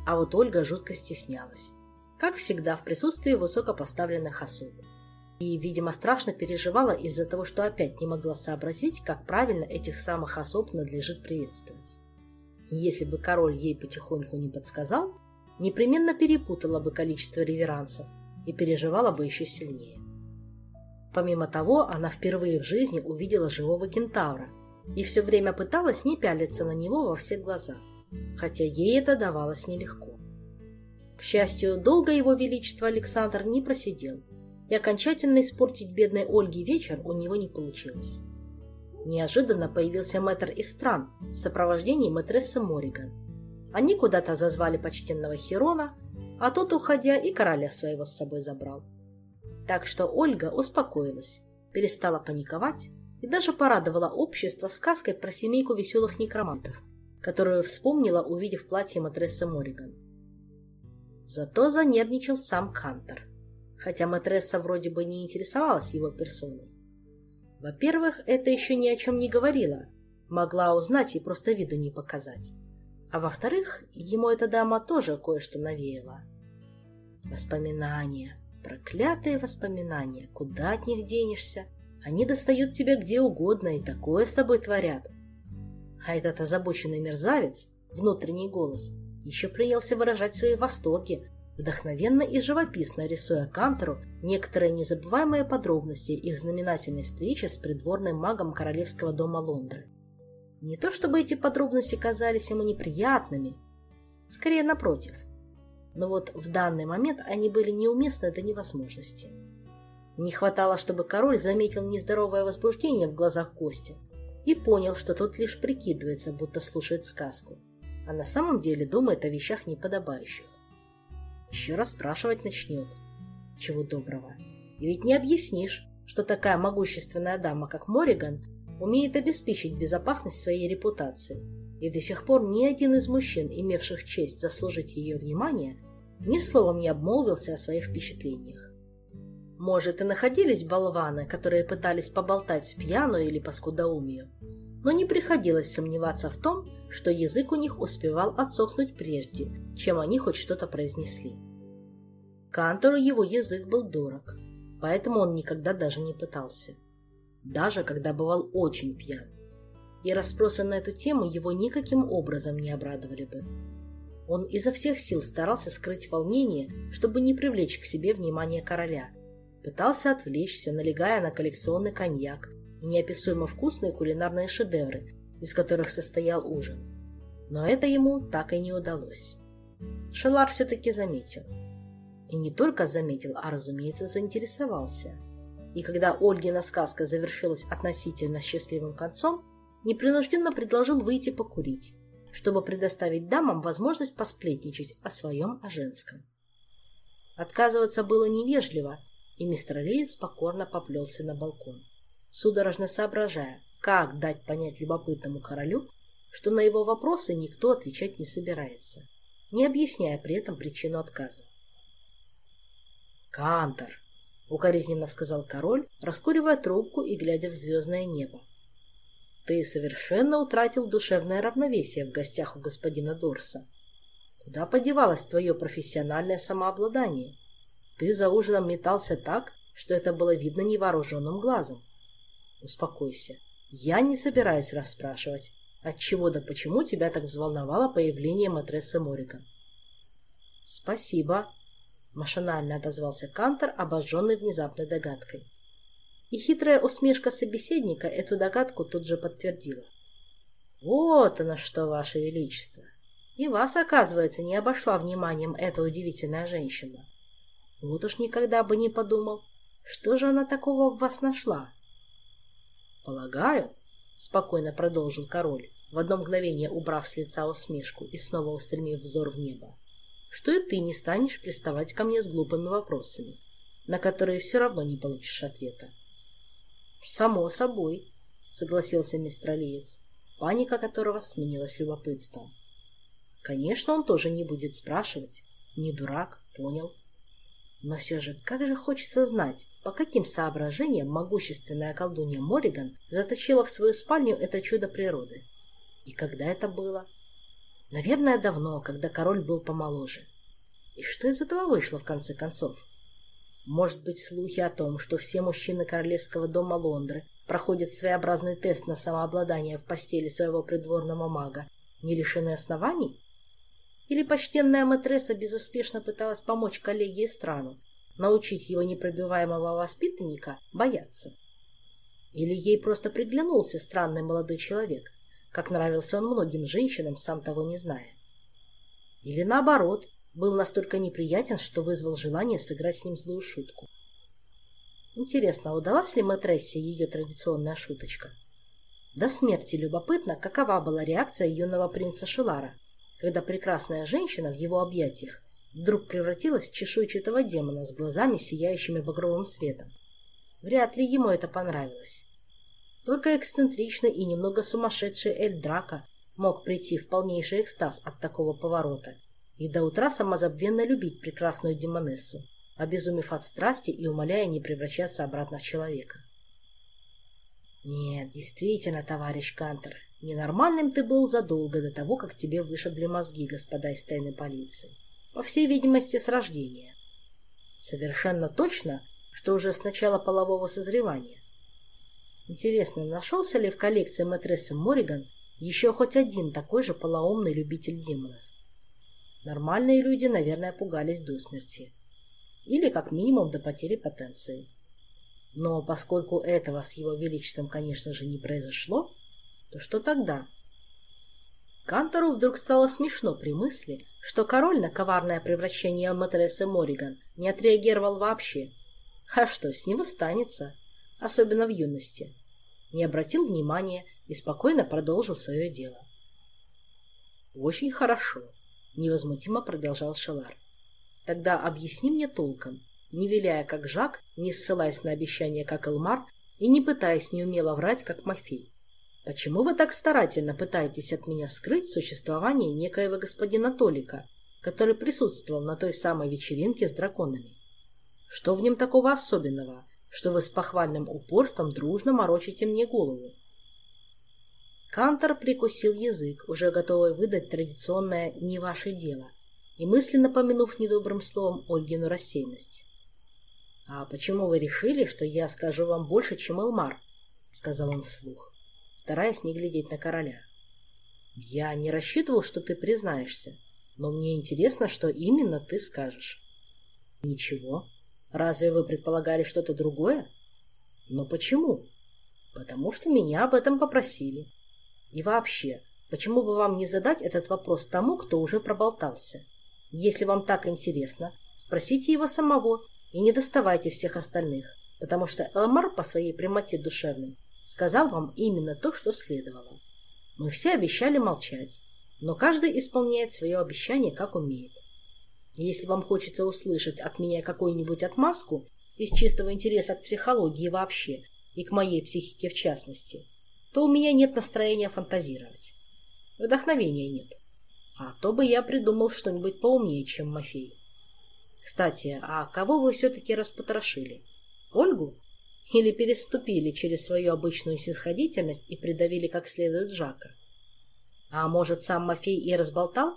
а вот Ольга жутко стеснялась. Как всегда, в присутствии высокопоставленных особ. И, видимо, страшно переживала из-за того, что опять не могла сообразить, как правильно этих самых особ надлежит приветствовать. если бы король ей потихоньку не подсказал, непременно перепутала бы количество реверансов и переживала бы еще сильнее. Помимо того, она впервые в жизни увидела живого кентавра и все время пыталась не пялиться на него во все глаза, хотя ей это давалось нелегко. К счастью, долго его величество Александр не просидел, и окончательно испортить бедной Ольге вечер у него не получилось. Неожиданно появился мэтр из стран в сопровождении мэтрессы Мориган. Они куда-то зазвали почтенного Херона, а тот, уходя, и короля своего с собой забрал. Так что Ольга успокоилась, перестала паниковать и даже порадовала общество сказкой про семейку веселых некромантов, которую вспомнила, увидев платье матрессы Мориган. Зато занервничал сам Кантор, хотя матресса вроде бы не интересовалась его персоной. Во-первых, это еще ни о чем не говорило, могла узнать и просто виду не показать. А во-вторых, ему эта дама тоже кое-что навеяла. Воспоминания, проклятые воспоминания, куда от них денешься? Они достают тебя где угодно и такое с тобой творят. А этот озабоченный мерзавец, внутренний голос, еще принялся выражать свои восторги, вдохновенно и живописно рисуя Кантору некоторые незабываемые подробности их знаменательной встречи с придворным магом королевского дома Лондры. Не то чтобы эти подробности казались ему неприятными, скорее напротив. Но вот в данный момент они были неуместны до невозможности. Не хватало, чтобы король заметил нездоровое возбуждение в глазах гостя и понял, что тот лишь прикидывается, будто слушает сказку а на самом деле думает о вещах неподобающих. Еще раз спрашивать начнет. Чего доброго. И ведь не объяснишь, что такая могущественная дама, как Мориган, умеет обеспечить безопасность своей репутации, и до сих пор ни один из мужчин, имевших честь заслужить ее внимание, ни словом не обмолвился о своих впечатлениях. Может, и находились болваны, которые пытались поболтать с пьяну или по скудоумию, но не приходилось сомневаться в том, что язык у них успевал отсохнуть прежде, чем они хоть что-то произнесли. Кантору его язык был дорог, поэтому он никогда даже не пытался. Даже когда бывал очень пьян. И расспросы на эту тему его никаким образом не обрадовали бы. Он изо всех сил старался скрыть волнение, чтобы не привлечь к себе внимание короля. Пытался отвлечься, налегая на коллекционный коньяк и неописуемо вкусные кулинарные шедевры, из которых состоял ужин. Но это ему так и не удалось. Шелар все-таки заметил. И не только заметил, а, разумеется, заинтересовался. И когда Ольгина сказка завершилась относительно счастливым концом, непринужденно предложил выйти покурить, чтобы предоставить дамам возможность посплетничать о своем, о женском. Отказываться было невежливо, и мистер Лейтс покорно поплелся на балкон, судорожно соображая, как дать понять любопытному королю, что на его вопросы никто отвечать не собирается, не объясняя при этом причину отказа. «Кантор!» — укоризненно сказал король, раскуривая трубку и глядя в звездное небо. «Ты совершенно утратил душевное равновесие в гостях у господина Дорса. Куда подевалось твое профессиональное самообладание? Ты за ужином метался так, что это было видно невооруженным глазом. Успокойся. Я не собираюсь расспрашивать, отчего да почему тебя так взволновало появление матрессы Морика. Спасибо, машинально отозвался Кантор, обожженный внезапной догадкой. И хитрая усмешка собеседника эту догадку тут же подтвердила. Вот оно что, ваше величество. И вас, оказывается, не обошла вниманием эта удивительная женщина. Вот уж никогда бы не подумал, что же она такого в вас нашла. «Полагаю», — спокойно продолжил король, в одно мгновение убрав с лица усмешку и снова устремив взор в небо, «что и ты не станешь приставать ко мне с глупыми вопросами, на которые все равно не получишь ответа». «Само собой», — согласился мистер Алиец, паника которого сменилась любопытством. «Конечно, он тоже не будет спрашивать. Не дурак, понял. Но все же, как же хочется знать, по каким соображениям могущественная колдунья Мориган заточила в свою спальню это чудо природы. И когда это было? Наверное, давно, когда король был помоложе. И что из этого вышло в конце концов? Может быть, слухи о том, что все мужчины королевского дома Лондры проходят своеобразный тест на самообладание в постели своего придворного мага, не лишены оснований? Или почтенная матресса безуспешно пыталась помочь коллеге страну, научить его непробиваемого воспитанника бояться? Или ей просто приглянулся странный молодой человек, как нравился он многим женщинам, сам того не зная? Или наоборот, был настолько неприятен, что вызвал желание сыграть с ним злую шутку? Интересно, удалась ли матрессе ее традиционная шуточка? До смерти любопытно, какова была реакция юного принца Шилара – когда прекрасная женщина в его объятиях вдруг превратилась в чешуйчатого демона с глазами, сияющими багровым светом. Вряд ли ему это понравилось. Только эксцентричный и немного сумасшедший Эль Драка мог прийти в полнейший экстаз от такого поворота и до утра самозабвенно любить прекрасную демонессу, обезумев от страсти и умоляя не превращаться обратно в человека. Нет, действительно, товарищ Кантер, Ненормальным ты был задолго до того, как тебе вышибли мозги, господа из тайной полиции. По всей видимости, с рождения. Совершенно точно, что уже с начала полового созревания. Интересно, нашелся ли в коллекции мэтрессы Мориган еще хоть один такой же полоумный любитель демонов? Нормальные люди, наверное, пугались до смерти. Или, как минимум, до потери потенции. Но поскольку этого с его величеством, конечно же, не произошло, то что тогда? Кантору вдруг стало смешно при мысли, что король на коварное превращение матрессы Мориган не отреагировал вообще. А что, с него станется? Особенно в юности. Не обратил внимания и спокойно продолжил свое дело. «Очень хорошо», — невозмутимо продолжал Шелар. «Тогда объясни мне толком, не виляя как Жак, не ссылаясь на обещание как Элмар и не пытаясь неумело врать как Мафей. Почему вы так старательно пытаетесь от меня скрыть существование некоего господина Толика, который присутствовал на той самой вечеринке с драконами? Что в нем такого особенного, что вы с похвальным упорством дружно морочите мне голову? Кантор прикусил язык, уже готовый выдать традиционное «не ваше дело», и мысленно помянув недобрым словом Ольгину рассеянность. «А почему вы решили, что я скажу вам больше, чем Элмар?» — сказал он вслух стараясь не глядеть на короля. «Я не рассчитывал, что ты признаешься, но мне интересно, что именно ты скажешь». «Ничего. Разве вы предполагали что-то другое?» «Но почему?» «Потому что меня об этом попросили. И вообще, почему бы вам не задать этот вопрос тому, кто уже проболтался? Если вам так интересно, спросите его самого и не доставайте всех остальных, потому что Элмар по своей прямоте душевной сказал вам именно то, что следовало. Мы все обещали молчать, но каждый исполняет свое обещание, как умеет. Если вам хочется услышать от меня какую-нибудь отмазку из чистого интереса к психологии вообще и к моей психике в частности, то у меня нет настроения фантазировать. Вдохновения нет. А то бы я придумал что-нибудь поумнее, чем Мафей. Кстати, а кого вы все-таки распотрошили? Ольгу? Или переступили через свою обычную снисходительность и придавили как следует Жака? А может, сам Мафей и разболтал?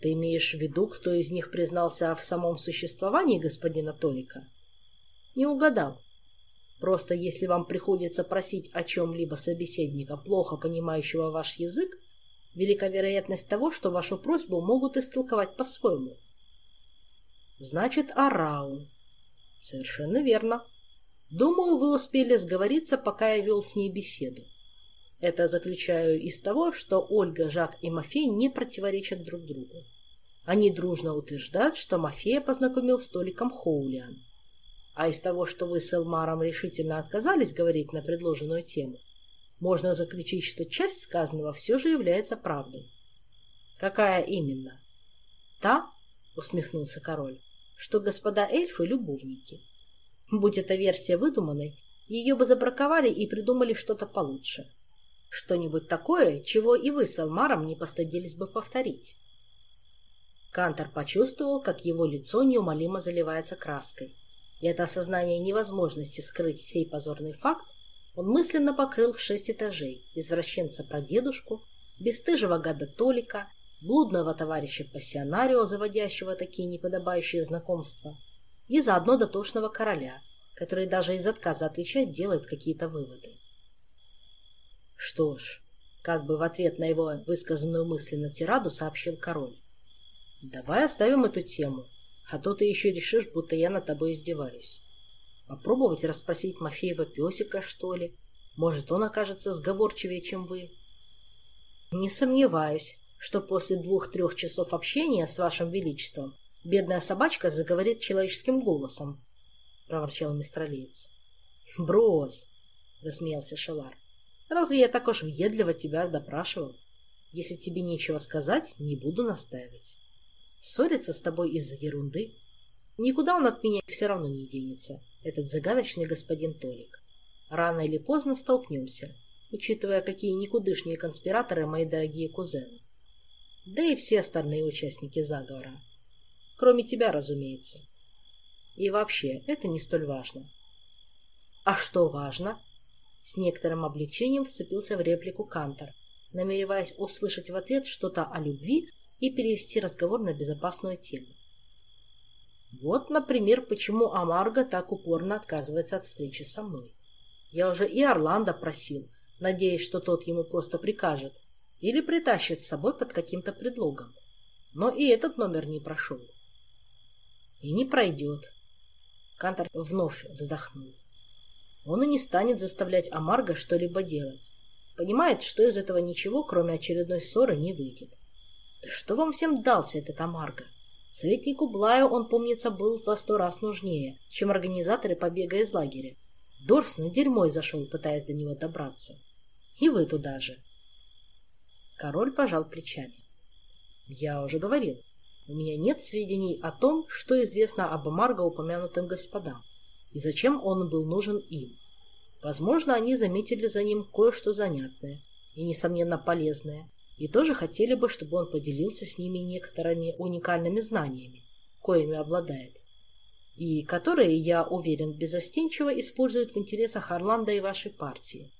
Ты имеешь в виду, кто из них признался в самом существовании господина Толика? Не угадал. Просто если вам приходится просить о чем-либо собеседника, плохо понимающего ваш язык, велика вероятность того, что вашу просьбу могут истолковать по-своему. Значит, Араун. Совершенно верно. Думаю, вы успели сговориться, пока я вел с ней беседу. Это заключаю из того, что Ольга, Жак и Мафей не противоречат друг другу. Они дружно утверждают, что Мафея познакомил с Толиком Хоулиан. А из того, что вы с Элмаром решительно отказались говорить на предложенную тему, можно заключить, что часть сказанного все же является правдой. Какая именно? Та, усмехнулся король, что господа эльфы – любовники. Будь эта версия выдуманной, ее бы забраковали и придумали что-то получше. Что-нибудь такое, чего и вы с Алмаром не постыдились бы повторить. Кантор почувствовал, как его лицо неумолимо заливается краской. И это осознание невозможности скрыть сей позорный факт он мысленно покрыл в шесть этажей извращенца про дедушку, бесстыжего гада Толика, блудного товарища пассионарио, заводящего такие неподобающие знакомства, и заодно дотошного короля, который даже из отказа отвечать делает какие-то выводы. Что ж, Как бы в ответ на его высказанную мысленно тираду сообщил король. Давай оставим эту тему, а то ты еще решишь, будто я над тобой издеваюсь. Попробовать расспросить Мафеева песика, что ли? Может, он окажется сговорчивее, чем вы? Не сомневаюсь, что после двух-трех часов общения с вашим величеством бедная собачка заговорит человеческим голосом, — проворчал Лейтс. — Брось, — засмеялся Шелар. — Разве я так уж въедливо тебя допрашивал? Если тебе нечего сказать, не буду настаивать. Ссориться с тобой из-за ерунды? Никуда он от меня все равно не денется, этот загадочный господин Толик. Рано или поздно столкнемся, учитывая, какие никудышние конспираторы мои дорогие кузены. Да и все остальные участники заговора. Кроме тебя, разумеется. И вообще, это не столь важно. А что важно? С некоторым облегчением вцепился в реплику Кантор, намереваясь услышать в ответ что-то о любви и перевести разговор на безопасную тему. Вот, например, почему Амарго так упорно отказывается от встречи со мной. Я уже и Орландо просил, надеясь, что тот ему просто прикажет или притащит с собой под каким-то предлогом. Но и этот номер не прошел. И не пройдет. Кантор вновь вздохнул. Он и не станет заставлять Амарго что-либо делать. Понимает, что из этого ничего, кроме очередной ссоры, не выйдет. Да что вам всем дался этот Амарго? Советнику Блаю он, помнится, был во сто раз нужнее, чем организаторы побега из лагеря. Дорс на дерьмо зашел, пытаясь до него добраться. И вы туда же. Король пожал плечами. Я уже говорил, у меня нет сведений о том, что известно об Амарго упомянутым господам, и зачем он был нужен им. Возможно, они заметили за ним кое-что занятное и, несомненно, полезное, и тоже хотели бы, чтобы он поделился с ними некоторыми уникальными знаниями, коими обладает, и которые, я уверен, безостенчиво используют в интересах Орландо и вашей партии.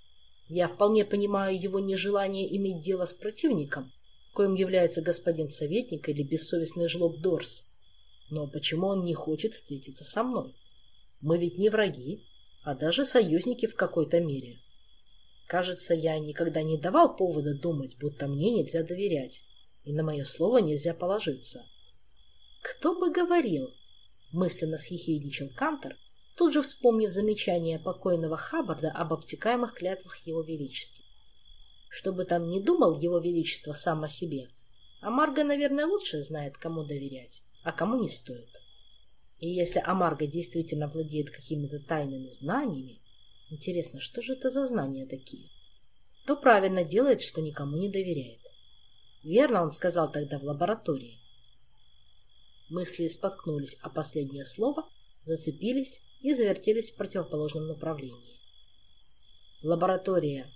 Я вполне понимаю его нежелание иметь дело с противником, коим является господин советник или бессовестный жлоб Дорс. Но почему он не хочет встретиться со мной? Мы ведь не враги, а даже союзники в какой-то мере. Кажется, я никогда не давал повода думать, будто мне нельзя доверять, и на мое слово нельзя положиться. Кто бы говорил, мысленно схихидничал Кантор, тут же вспомнив замечание покойного Хаббарда об обтекаемых клятвах его величества. Что бы там ни думал его величество сам о себе, а Марга, наверное, лучше знает, кому доверять, а кому не стоит. И если Амарго действительно владеет какими-то тайными знаниями, Интересно, что же это за знания такие? То правильно делает, что никому не доверяет. Верно он сказал тогда в лаборатории. Мысли споткнулись, а последнее слово зацепились и завертелись в противоположном направлении. Лаборатория.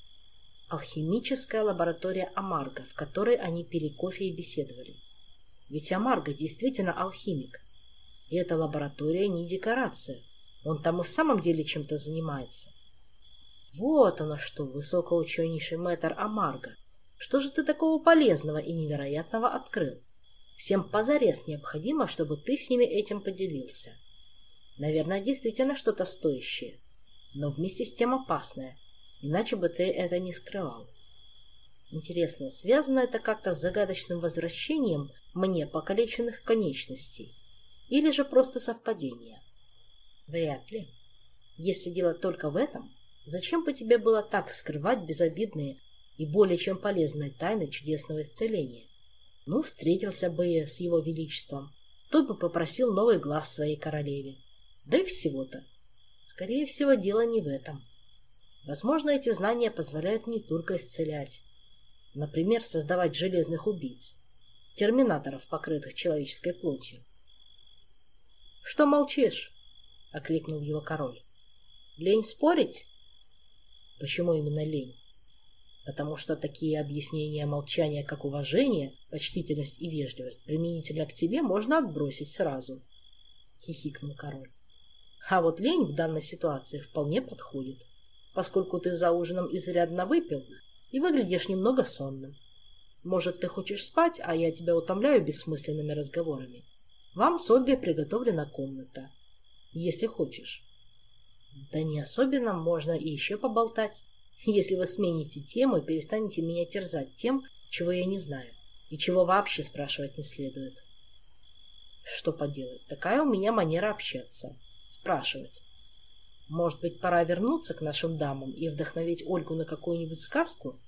Алхимическая лаборатория Амарго, в которой они пили кофе и беседовали. Ведь Амарго действительно алхимик. И эта лаборатория не декорация. Он там и в самом деле чем-то занимается. Вот оно что, высокоученейший мэтр Амарго. Что же ты такого полезного и невероятного открыл? Всем позарез необходимо, чтобы ты с ними этим поделился. Наверное, действительно что-то стоящее, но вместе с тем опасное, иначе бы ты это не скрывал. Интересно, связано это как-то с загадочным возвращением мне покалеченных конечностей? Или же просто совпадение? Вряд ли. Если дело только в этом, Зачем бы тебе было так скрывать безобидные и более чем полезные тайны чудесного исцеления? Ну, встретился бы я с его величеством, тот бы попросил новый глаз своей королеве. Да и всего-то. Скорее всего, дело не в этом. Возможно, эти знания позволяют не только исцелять. Например, создавать железных убийц, терминаторов, покрытых человеческой плотью. — Что молчишь? — окликнул его король. — Лень спорить? Почему именно лень? Потому что такие объяснения молчания, как уважение, почтительность и вежливость, применительно к тебе можно отбросить сразу. Хихикнул король. А вот лень в данной ситуации вполне подходит, поскольку ты за ужином изрядно выпил и выглядишь немного сонным. Может, ты хочешь спать, а я тебя утомляю бессмысленными разговорами. Вам с Ольгой приготовлена комната, если хочешь. Да не особенно, можно и еще поболтать. если вы смените тему и перестанете меня терзать тем, чего я не знаю, и чего вообще спрашивать не следует. Что поделать, такая у меня манера общаться. Спрашивать. Может быть, пора вернуться к нашим дамам и вдохновить Ольгу на какую-нибудь сказку?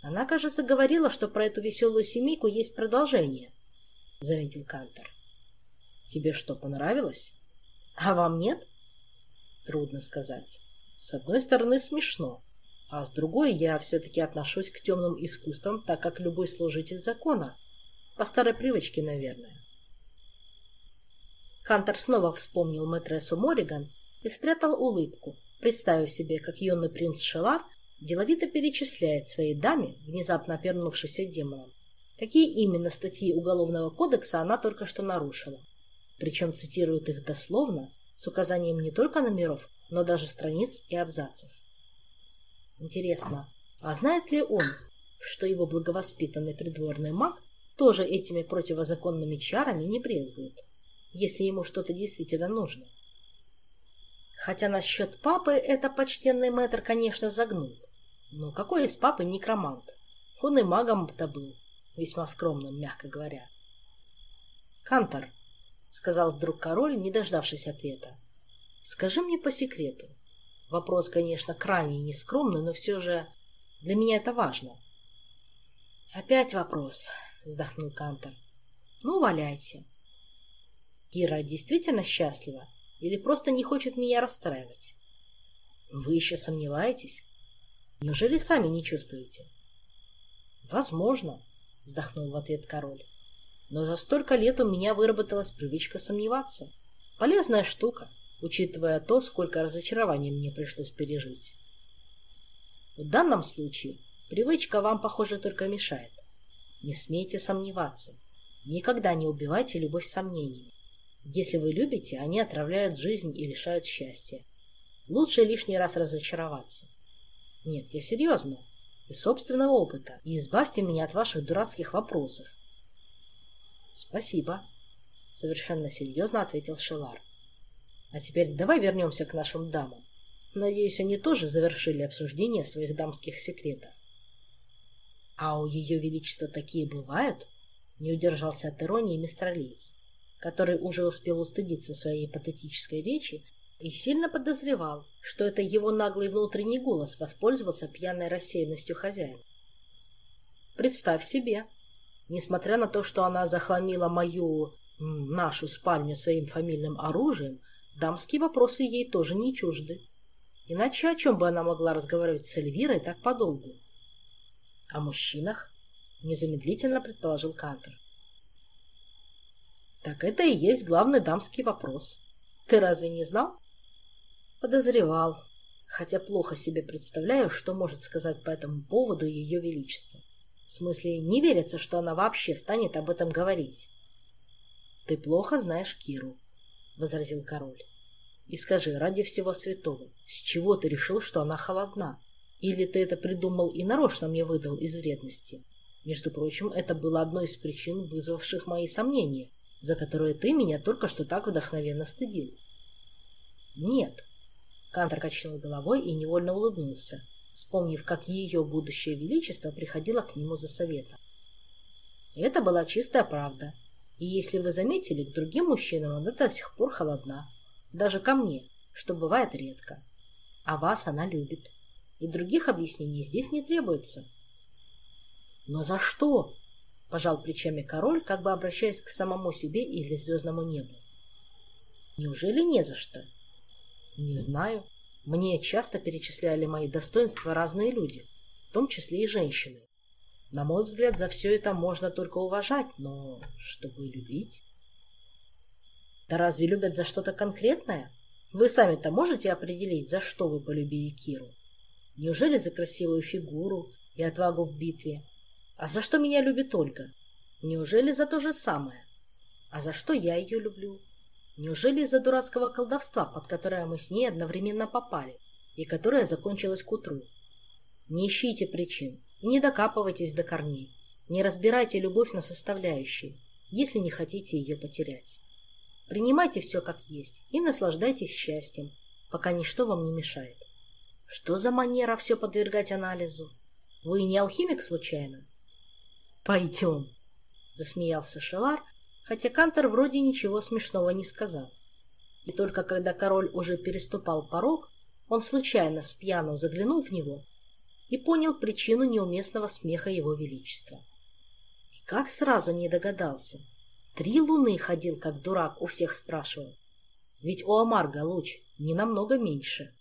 Она, кажется, говорила, что про эту веселую семейку есть продолжение, — заметил Кантор. Тебе что, понравилось? А вам нет? Трудно сказать. С одной стороны, смешно, а с другой я все-таки отношусь к темным искусствам, так как любой служитель закона. По старой привычке, наверное. Кантор снова вспомнил мэтрессу Мориган и спрятал улыбку, представив себе, как юный принц Шелар деловито перечисляет своей даме, внезапно обернувшейся демоном, какие именно статьи Уголовного кодекса она только что нарушила. Причем цитирует их дословно, с указанием не только номеров, но даже страниц и абзацев. Интересно, а знает ли он, что его благовоспитанный придворный маг тоже этими противозаконными чарами не брезгует, если ему что-то действительно нужно? Хотя насчет папы это почтенный мэтр, конечно, загнул. Но какой из папы некромант? Он и магом-то был, весьма скромным, мягко говоря. «Кантор», — сказал вдруг король, не дождавшись ответа, — «скажи мне по секрету, Вопрос, конечно, крайне нескромный, но все же для меня это важно. «Опять вопрос», — вздохнул Кантор. «Ну, валяйте». «Кира действительно счастлива или просто не хочет меня расстраивать?» «Вы еще сомневаетесь? Неужели сами не чувствуете?» «Возможно», — вздохнул в ответ король. «Но за столько лет у меня выработалась привычка сомневаться. Полезная штука учитывая то, сколько разочарований мне пришлось пережить. В данном случае привычка вам, похоже, только мешает. Не смейте сомневаться. Никогда не убивайте любовь сомнениями. Если вы любите, они отравляют жизнь и лишают счастья. Лучше лишний раз разочароваться. Нет, я серьезно. Из собственного опыта. И избавьте меня от ваших дурацких вопросов. Спасибо. Совершенно серьезно ответил Шелар. А теперь давай вернемся к нашим дамам. Надеюсь, они тоже завершили обсуждение своих дамских секретов. А у ее величества такие бывают? Не удержался от иронии мистер Лиц, который уже успел устыдиться своей патетической речи и сильно подозревал, что это его наглый внутренний голос воспользовался пьяной рассеянностью хозяина. Представь себе, несмотря на то, что она захламила мою, нашу спальню своим фамильным оружием, Дамские вопросы ей тоже не чужды. Иначе о чем бы она могла разговаривать с Эльвирой так подолгу? О мужчинах? Незамедлительно предположил Кантер. Так это и есть главный дамский вопрос. Ты разве не знал? Подозревал, хотя плохо себе представляю, что может сказать по этому поводу ее величество. В смысле, не верится, что она вообще станет об этом говорить. Ты плохо знаешь Киру, — возразил король. И скажи, ради всего святого, с чего ты решил, что она холодна? Или ты это придумал и нарочно мне выдал из вредности? Между прочим, это было одной из причин, вызвавших мои сомнения, за которые ты меня только что так вдохновенно стыдил. Нет. Кантор качнул головой и невольно улыбнулся, вспомнив, как ее будущее величество приходило к нему за советом. Это была чистая правда. И если вы заметили, к другим мужчинам она до сих пор холодна даже ко мне, что бывает редко. А вас она любит. И других объяснений здесь не требуется. Но за что? Пожал плечами король, как бы обращаясь к самому себе или звездному небу. Неужели не за что? Не знаю. Мне часто перечисляли мои достоинства разные люди, в том числе и женщины. На мой взгляд, за все это можно только уважать, но чтобы любить... Да разве любят за что-то конкретное? Вы сами-то можете определить, за что вы полюбили Киру? Неужели за красивую фигуру и отвагу в битве? А за что меня любит Ольга? Неужели за то же самое? А за что я ее люблю? Неужели из-за дурацкого колдовства, под которое мы с ней одновременно попали, и которое закончилось к утру? Не ищите причин не докапывайтесь до корней. Не разбирайте любовь на составляющие, если не хотите ее потерять. Принимайте все как есть и наслаждайтесь счастьем, пока ничто вам не мешает. Что за манера все подвергать анализу? Вы не алхимик случайно? Пойдем, засмеялся Шелар, хотя Кантер вроде ничего смешного не сказал. И только когда король уже переступал порог, он случайно с пьяну заглянул в него и понял причину неуместного смеха его величества. И как сразу не догадался. Три луны ходил, как дурак, у всех спрашивал. Ведь у Амарга луч не намного меньше.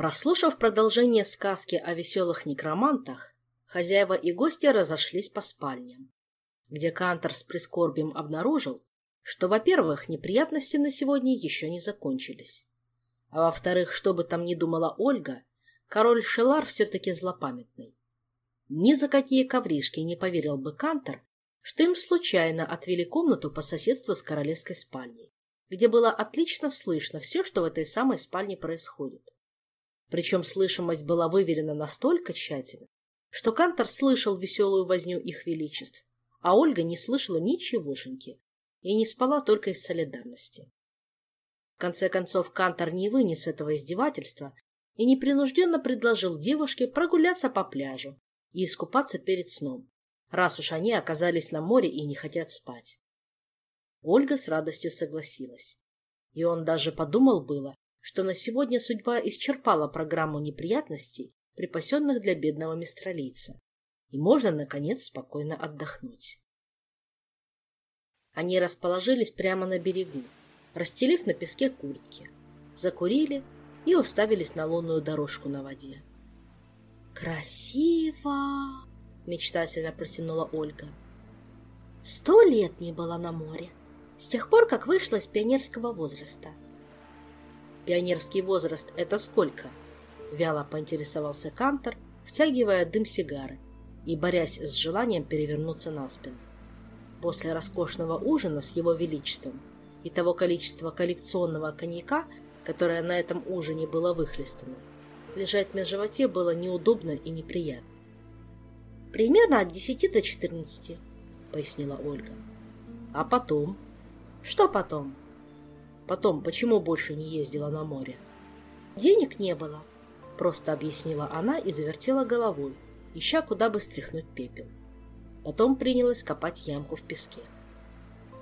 Прослушав продолжение сказки о веселых некромантах, хозяева и гости разошлись по спальням, где Кантор с прискорбием обнаружил, что, во-первых, неприятности на сегодня еще не закончились, а во-вторых, что бы там ни думала Ольга, король Шелар все-таки злопамятный. Ни за какие ковришки не поверил бы Кантор, что им случайно отвели комнату по соседству с королевской спальней, где было отлично слышно все, что в этой самой спальне происходит. Причем слышимость была выверена настолько тщательно, что Кантор слышал веселую возню их величеств, а Ольга не слышала ничегошеньки и не спала только из солидарности. В конце концов, Кантор не вынес этого издевательства и непринужденно предложил девушке прогуляться по пляжу и искупаться перед сном, раз уж они оказались на море и не хотят спать. Ольга с радостью согласилась. И он даже подумал было, что на сегодня судьба исчерпала программу неприятностей, припасенных для бедного мистралийца, и можно, наконец, спокойно отдохнуть. Они расположились прямо на берегу, расстелив на песке куртки, закурили и уставились на лунную дорожку на воде. «Красиво!» — мечтательно протянула Ольга. «Сто лет не была на море, с тех пор, как вышла из пионерского возраста. Пионерский возраст — это сколько? Вяло поинтересовался Кантор, втягивая дым сигары и борясь с желанием перевернуться на спину. После роскошного ужина с его величеством и того количества коллекционного коньяка, которое на этом ужине было выхлестано, лежать на животе было неудобно и неприятно. «Примерно от десяти до четырнадцати», — пояснила Ольга. «А потом?» «Что потом?» Потом, почему больше не ездила на море? Денег не было, просто объяснила она и завертела головой, ища куда бы стряхнуть пепел. Потом принялась копать ямку в песке.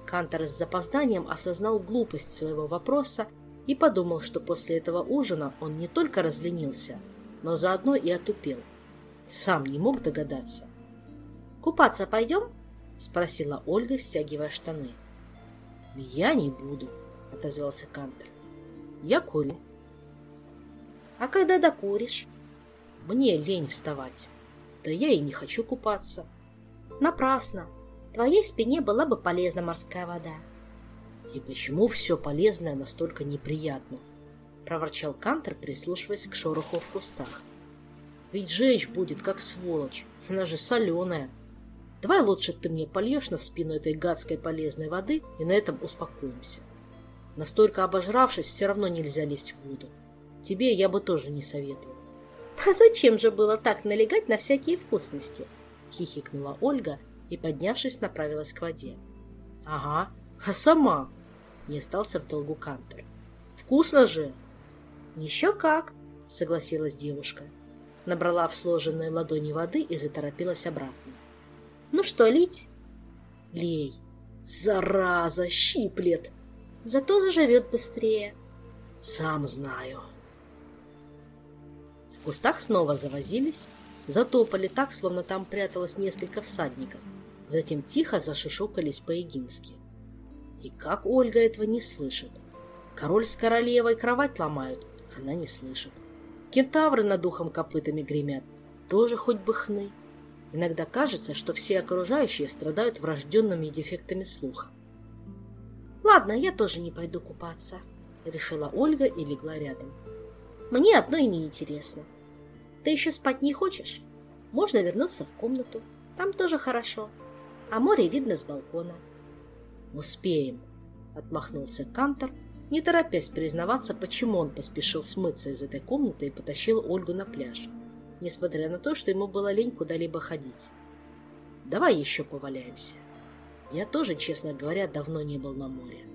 Кантор с запозданием осознал глупость своего вопроса и подумал, что после этого ужина он не только разленился, но заодно и отупел. Сам не мог догадаться. «Купаться пойдем?» — спросила Ольга, стягивая штаны. «Я не буду», — отозвался Кантер. «Я курю». «А когда докуришь?» «Мне лень вставать. Да я и не хочу купаться». «Напрасно. Твоей спине была бы полезна морская вода». «И почему все полезное настолько неприятно?» — проворчал Кантер, прислушиваясь к шороху в кустах. «Ведь жечь будет, как сволочь. Она же соленая. Давай лучше ты мне польешь на спину этой гадской полезной воды, и на этом успокоимся». Настолько обожравшись, все равно нельзя лезть в воду. Тебе я бы тоже не советовал. — А зачем же было так налегать на всякие вкусности? — хихикнула Ольга и, поднявшись, направилась к воде. — Ага, а сама? — не остался в долгу Кантер. — Вкусно же! — Еще как! — согласилась девушка. Набрала в сложенные ладони воды и заторопилась обратно. — Ну что, лить? — Лей! Зараза, щиплет! — зато заживет быстрее. Сам знаю. В кустах снова завозились, затопали так, словно там пряталось несколько всадников. Затем тихо зашишукались по-егински. И как Ольга этого не слышит? Король с королевой кровать ломают, она не слышит. Кентавры над духом копытами гремят, тоже хоть бы хны. Иногда кажется, что все окружающие страдают врожденными дефектами слуха. Ладно, я тоже не пойду купаться, решила Ольга и легла рядом. Мне одно и не интересно. Ты еще спать не хочешь? Можно вернуться в комнату. Там тоже хорошо. А море видно с балкона. Успеем, отмахнулся Кантор, не торопясь признаваться, почему он поспешил смыться из этой комнаты и потащил Ольгу на пляж, несмотря на то, что ему было лень куда-либо ходить. Давай еще поваляемся. Я тоже, честно говоря, давно не был на море.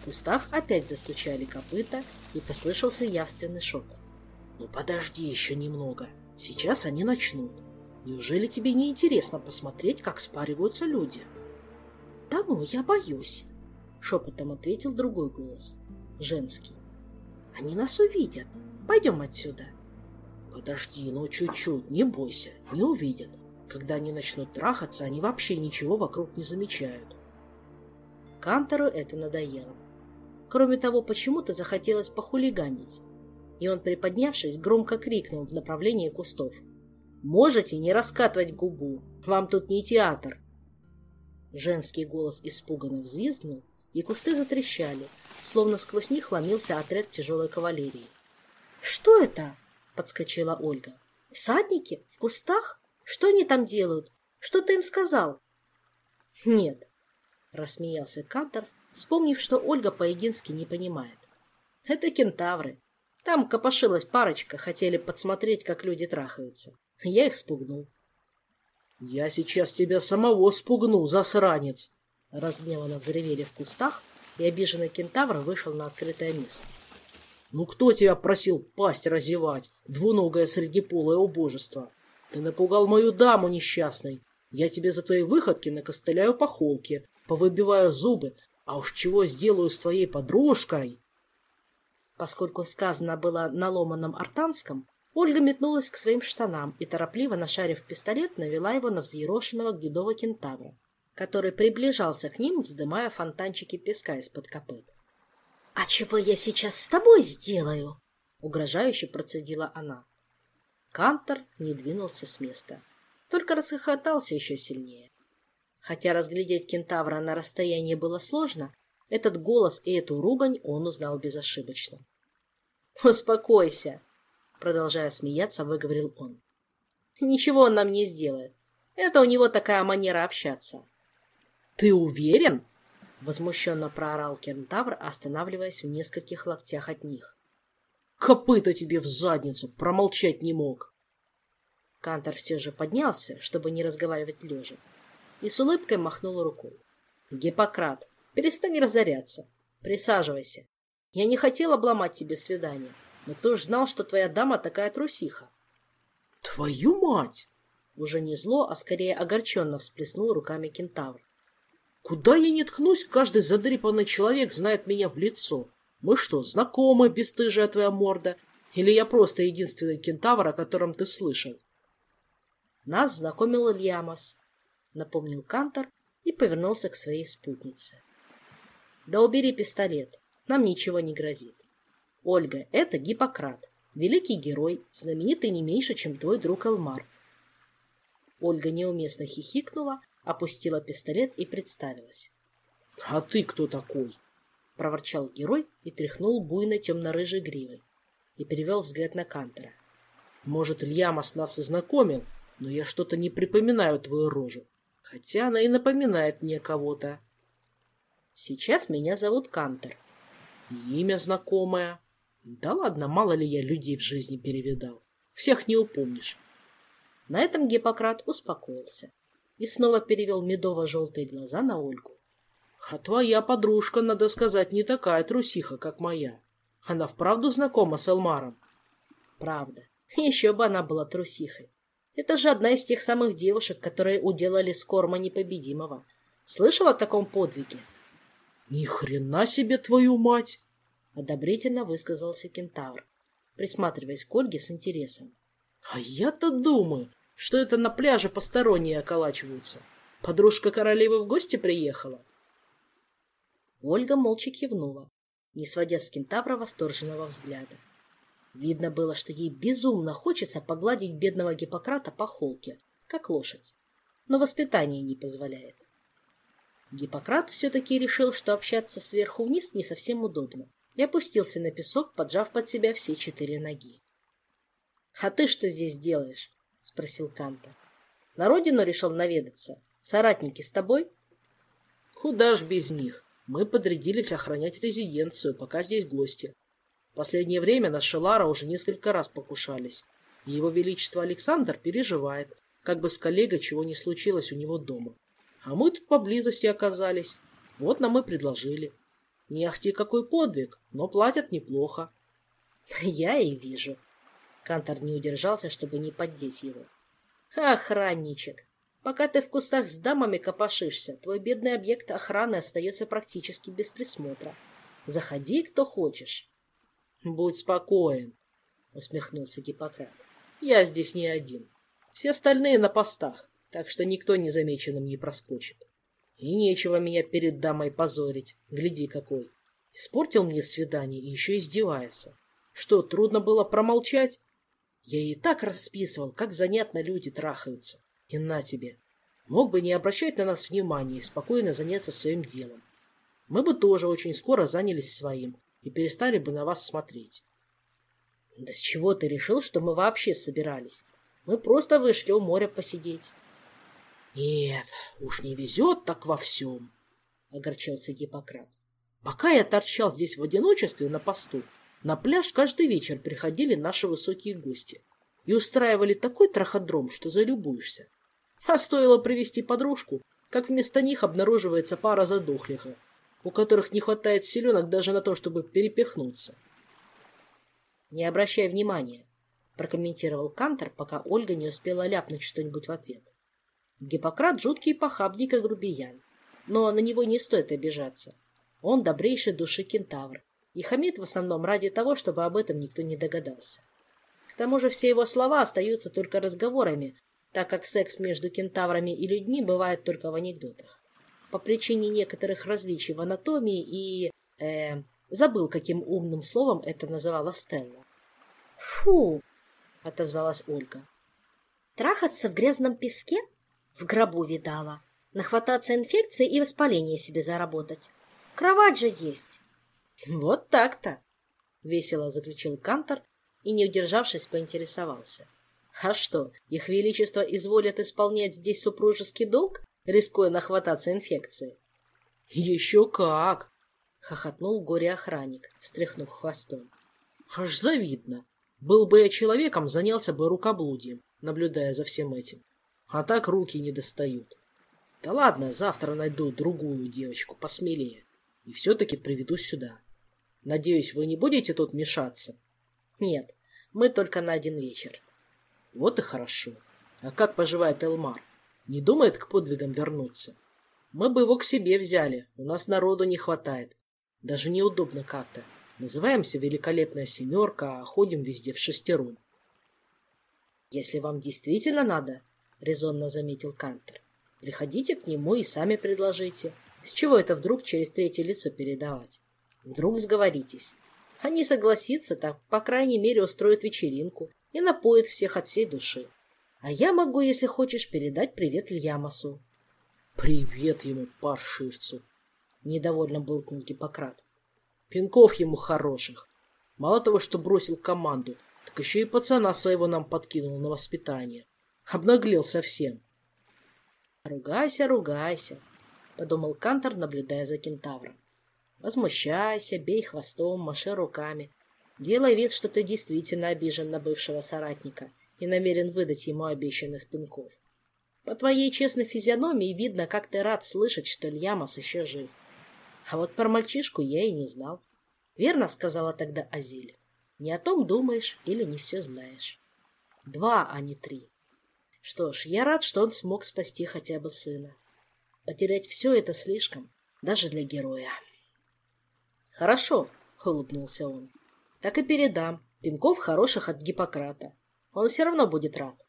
В кустах опять застучали копыта, и послышался явственный шепот. «Ну подожди еще немного, сейчас они начнут. Неужели тебе не интересно посмотреть, как спариваются люди?» «Да ну, я боюсь!» — шепотом ответил другой голос, женский. «Они нас увидят. Пойдем отсюда». «Подожди, ну чуть-чуть, не бойся, не увидят. Когда они начнут трахаться, они вообще ничего вокруг не замечают». Кантору это надоело. Кроме того, почему-то захотелось похулиганить. И он, приподнявшись, громко крикнул в направлении кустов. «Можете не раскатывать губу? Вам тут не театр!» Женский голос испуганно взвизгнул, и кусты затрещали, словно сквозь них ломился отряд тяжелой кавалерии. «Что это?» — подскочила Ольга. «Всадники? В кустах? Что они там делают? Что ты им сказал?» «Нет», — рассмеялся Кантор, вспомнив, что Ольга по-егински не понимает. «Это кентавры. Там копошилась парочка, хотели подсмотреть, как люди трахаются. Я их спугнул. «Я сейчас тебя самого спугну, засранец!» Разгневанно взревели в кустах, и обиженный кентавр вышел на открытое место. «Ну кто тебя просил пасть разевать, двуногое среднеполое убожество? Ты напугал мою даму несчастной. Я тебе за твои выходки накостыляю по холке, повыбиваю зубы, а уж чего сделаю с твоей подружкой!» Поскольку сказано было на ломаном артанском, Ольга метнулась к своим штанам и, торопливо нашарив пистолет, навела его на взъерошенного гнедого кентавра, который приближался к ним, вздымая фонтанчики песка из-под копыт. — А чего я сейчас с тобой сделаю? — угрожающе процедила она. Кантор не двинулся с места, только расхохотался еще сильнее. Хотя разглядеть кентавра на расстоянии было сложно, этот голос и эту ругань он узнал безошибочно. «Успокойся!» Продолжая смеяться, выговорил он. Ничего он нам не сделает. Это у него такая манера общаться. Ты уверен? Возмущенно проорал кентавр, останавливаясь в нескольких локтях от них. Копыта тебе в задницу, промолчать не мог. Кантор все же поднялся, чтобы не разговаривать лежа, и с улыбкой махнул рукой. Гиппократ, перестань разоряться. Присаживайся. Я не хотел обломать тебе свидание. Но кто ж знал, что твоя дама такая трусиха? — Твою мать! Уже не зло, а скорее огорченно всплеснул руками кентавр. Куда я не ткнусь, каждый задрипанный человек знает меня в лицо. Мы что, знакомы, бесстыжая твоя морда? Или я просто единственный кентавр, о котором ты слышал? Нас знакомил Ильямас, напомнил Кантор и повернулся к своей спутнице. Да убери пистолет, нам ничего не грозит. Ольга, это Гиппократ, великий герой, знаменитый не меньше, чем твой друг Элмар. Ольга неуместно хихикнула, опустила пистолет и представилась. — А ты кто такой? — проворчал герой и тряхнул буйно темно-рыжей гривой и перевел взгляд на Кантера. — Может, Ильямас нас и знакомил, но я что-то не припоминаю твою рожу, хотя она и напоминает мне кого-то. — Сейчас меня зовут Кантер. — Имя знакомое. Да ладно, мало ли я людей в жизни перевидал. Всех не упомнишь. На этом Гиппократ успокоился и снова перевел медово-желтые глаза на Ольгу. А твоя подружка, надо сказать, не такая трусиха, как моя. Она вправду знакома с Элмаром? Правда. Еще бы она была трусихой. Это же одна из тех самых девушек, которые уделали Скорма непобедимого. Слышал о таком подвиге? Ни хрена себе твою мать! — одобрительно высказался кентавр, присматриваясь к Ольге с интересом. — А я-то думаю, что это на пляже посторонние околачиваются. Подружка королевы в гости приехала. Ольга молча кивнула, не сводя с кентавра восторженного взгляда. Видно было, что ей безумно хочется погладить бедного Гиппократа по холке, как лошадь, но воспитание не позволяет. Гиппократ все-таки решил, что общаться сверху вниз не совсем удобно, и опустился на песок, поджав под себя все четыре ноги. — А ты что здесь делаешь? — спросил Канта. — На родину решил наведаться? Соратники с тобой? — Куда ж без них? Мы подрядились охранять резиденцию, пока здесь гости. В последнее время на Шелара уже несколько раз покушались, и его величество Александр переживает, как бы с коллегой чего не случилось у него дома. А мы тут поблизости оказались. Вот нам и предложили. Не ахти какой подвиг, но платят неплохо. Я и вижу. Кантор не удержался, чтобы не поддеть его. Охранничек, пока ты в кустах с дамами копошишься, твой бедный объект охраны остается практически без присмотра. Заходи, кто хочешь. Будь спокоен, усмехнулся Гиппократ. Я здесь не один. Все остальные на постах, так что никто незамеченным не проскочит. И нечего меня перед дамой позорить. Гляди какой. Испортил мне свидание и еще издевается. Что, трудно было промолчать? Я и так расписывал, как занятно люди трахаются. И на тебе. Мог бы не обращать на нас внимания и спокойно заняться своим делом. Мы бы тоже очень скоро занялись своим и перестали бы на вас смотреть. Да с чего ты решил, что мы вообще собирались? Мы просто вышли у моря посидеть. Нет, уж не везет так во всем, — огорчался Гиппократ. Пока я торчал здесь в одиночестве на посту, на пляж каждый вечер приходили наши высокие гости и устраивали такой траходром, что залюбуешься. А стоило привести подружку, как вместо них обнаруживается пара задохлихов, у которых не хватает силенок даже на то, чтобы перепихнуться. «Не обращай внимания», — прокомментировал Кантор, пока Ольга не успела ляпнуть что-нибудь в ответ. Гиппократ — жуткий похабник и грубиян. Но на него не стоит обижаться. Он добрейший души кентавр и хамит в основном ради того, чтобы об этом никто не догадался. К тому же все его слова остаются только разговорами, так как секс между кентаврами и людьми бывает только в анекдотах. По причине некоторых различий в анатомии и... Э, забыл, каким умным словом это называла Стелла. «Фу!» — отозвалась Ольга. «Трахаться в грязном песке?» В гробу видала. Нахвататься инфекции и воспаление себе заработать. Кровать же есть. Вот так-то, весело заключил Кантор и, не удержавшись, поинтересовался. А что, их величество изволят исполнять здесь супружеский долг, рискуя нахвататься инфекции? Еще как! хохотнул горе-охранник, встряхнув хвостом. Аж завидно. Был бы я человеком, занялся бы рукоблудием, наблюдая за всем этим. А так руки не достают. Да ладно, завтра найду другую девочку посмелее. И все-таки приведу сюда. Надеюсь, вы не будете тут мешаться? Нет, мы только на один вечер. Вот и хорошо. А как поживает Элмар? Не думает к подвигам вернуться? Мы бы его к себе взяли, у нас народу не хватает. Даже неудобно как-то. Называемся «Великолепная семерка», а ходим везде в шестером. Если вам действительно надо, резонно заметил Кантер. Приходите к нему и сами предложите. С чего это вдруг через третье лицо передавать? Вдруг сговоритесь. Они согласятся, так, по крайней мере, устроят вечеринку и напоят всех от всей души. А я могу, если хочешь, передать привет Льямасу. — Привет ему, паршивцу! — недовольно буркнул Гиппократ. — Пинков ему хороших. Мало того, что бросил команду, так еще и пацана своего нам подкинул на воспитание. Обнаглел совсем. «Ругайся, ругайся», — подумал Кантор, наблюдая за кентавром. «Возмущайся, бей хвостом, маши руками. Делай вид, что ты действительно обижен на бывшего соратника и намерен выдать ему обещанных пинков. По твоей честной физиономии видно, как ты рад слышать, что Льямос еще жив. А вот про мальчишку я и не знал. Верно сказала тогда Азиль. Не о том думаешь или не все знаешь. Два, а не три. Что ж, я рад, что он смог спасти хотя бы сына. Потерять все это слишком, даже для героя. Хорошо, улыбнулся он. Так и передам. Пинков хороших от Гиппократа. Он все равно будет рад.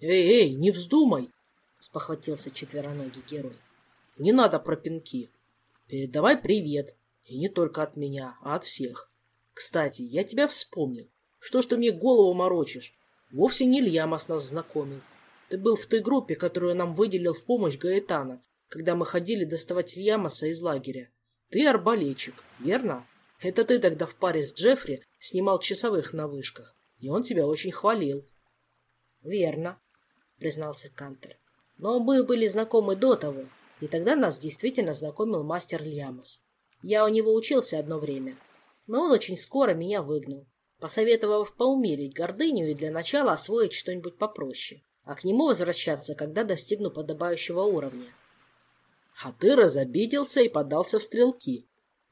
Эй, эй, не вздумай, спохватился четвероногий герой. Не надо про пинки. Передавай привет. И не только от меня, а от всех. Кстати, я тебя вспомнил. Что ж ты мне голову морочишь? Вовсе не Ильямос нас знакомил. Ты был в той группе, которую нам выделил в помощь Гаэтана, когда мы ходили доставать Ильямоса из лагеря. Ты арбалетчик, верно? Это ты тогда в паре с Джеффри снимал часовых на вышках, и он тебя очень хвалил. — Верно, — признался Кантер. — Но мы были знакомы до того, и тогда нас действительно знакомил мастер Льямос. Я у него учился одно время, но он очень скоро меня выгнал, посоветовав поумерить гордыню и для начала освоить что-нибудь попроще, а к нему возвращаться, когда достигну подобающего уровня. — А ты разобиделся и подался в стрелки, —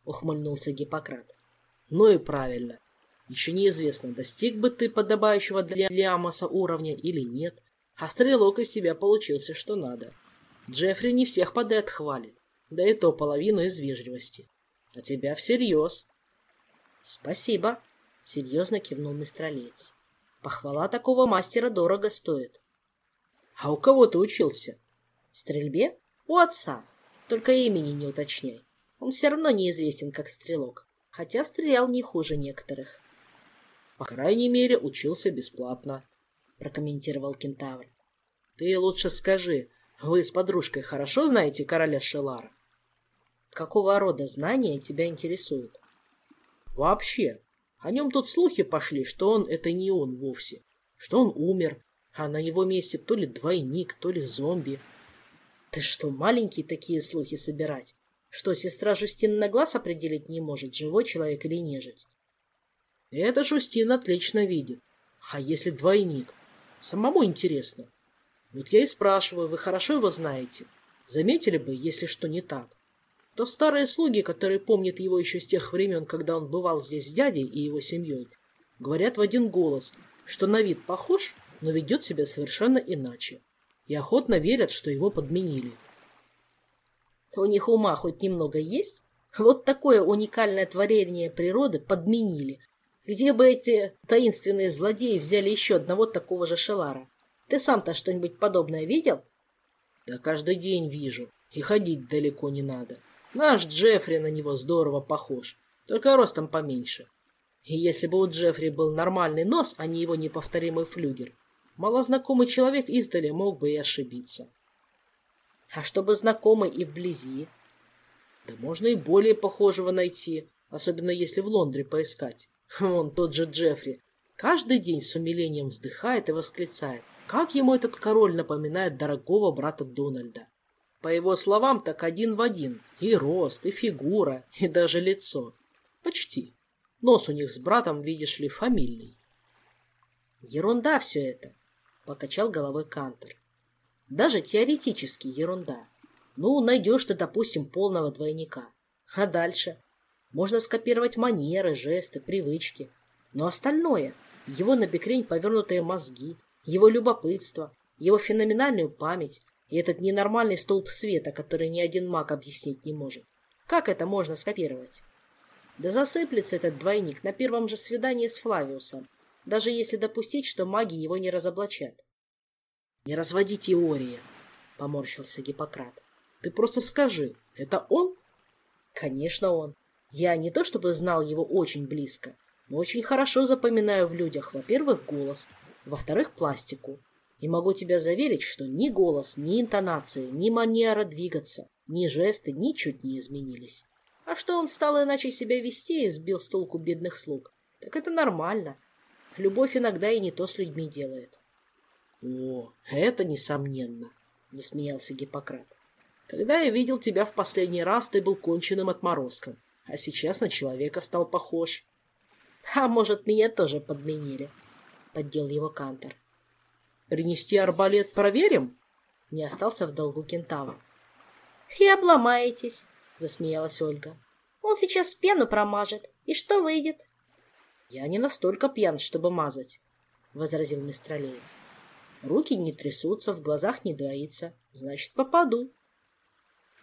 ухмыльнулся Гиппократ. — Ну и правильно. Еще неизвестно, достиг бы ты подобающего для Лиамоса уровня или нет, а стрелок из тебя получился что надо. Джеффри не всех подряд хвалит, да и то половину из вежливости. А тебя всерьез. — Спасибо, — серьезно кивнул мистралец. — Похвала такого мастера дорого стоит. — А у кого ты учился? — В стрельбе? У отца. Только имени не уточняй. Он все равно неизвестен как стрелок, хотя стрелял не хуже некоторых. — По крайней мере, учился бесплатно, — прокомментировал кентавр. — Ты лучше скажи, вы с подружкой хорошо знаете короля Шелара? Какого рода знания тебя интересуют? Вообще. О нем тут слухи пошли, что он — это не он вовсе. Что он умер, а на его месте то ли двойник, то ли зомби. Ты что, маленькие такие слухи собирать? Что, сестра Жустина на глаз определить не может, живой человек или нежить? Это Жустин отлично видит. А если двойник? Самому интересно. Вот я и спрашиваю, вы хорошо его знаете? Заметили бы, если что не так? То старые слуги, которые помнят его еще с тех времен, когда он бывал здесь с дядей и его семьей, говорят в один голос, что на вид похож, но ведет себя совершенно иначе. И охотно верят, что его подменили. У них ума хоть немного есть? Вот такое уникальное творение природы подменили. Где бы эти таинственные злодеи взяли еще одного такого же Шелара? Ты сам-то что-нибудь подобное видел? Да каждый день вижу. И ходить далеко не надо. Наш Джеффри на него здорово похож, только ростом поменьше. И если бы у Джеффри был нормальный нос, а не его неповторимый флюгер, малознакомый человек издали мог бы и ошибиться. А чтобы знакомый и вблизи? Да можно и более похожего найти, особенно если в Лондре поискать. Вон тот же Джеффри. Каждый день с умилением вздыхает и восклицает. Как ему этот король напоминает дорогого брата Дональда. По его словам, так один в один. И рост, и фигура, и даже лицо. Почти. Нос у них с братом, видишь ли, фамильный. Ерунда все это, покачал головой Кантер. Даже теоретически ерунда. Ну, найдешь ты, допустим, полного двойника. А дальше? Можно скопировать манеры, жесты, привычки. Но остальное, его на бекрень повернутые мозги, его любопытство, его феноменальную память и этот ненормальный столб света, который ни один маг объяснить не может. Как это можно скопировать? Да засыплется этот двойник на первом же свидании с Флавиусом, даже если допустить, что маги его не разоблачат. — Не разводи теории, — поморщился Гиппократ. — Ты просто скажи, это он? — Конечно он. Я не то чтобы знал его очень близко, но очень хорошо запоминаю в людях, во-первых, голос, во-вторых, пластику. И могу тебя заверить, что ни голос, ни интонации, ни манера двигаться, ни жесты ничуть не изменились. А что он стал иначе себя вести и сбил с толку бедных слуг, так это нормально. Любовь иногда и не то с людьми делает. — О, это несомненно, — засмеялся Гиппократ. — Когда я видел тебя в последний раз, ты был конченным отморозком, а сейчас на человека стал похож. — А может, меня тоже подменили, — поддел его Кантер. «Принести арбалет проверим?» Не остался в долгу кентавр. «И обломаетесь», — засмеялась Ольга. «Он сейчас пену промажет. И что выйдет?» «Я не настолько пьян, чтобы мазать», — возразил мистралеец. «Руки не трясутся, в глазах не двоится. Значит, попаду».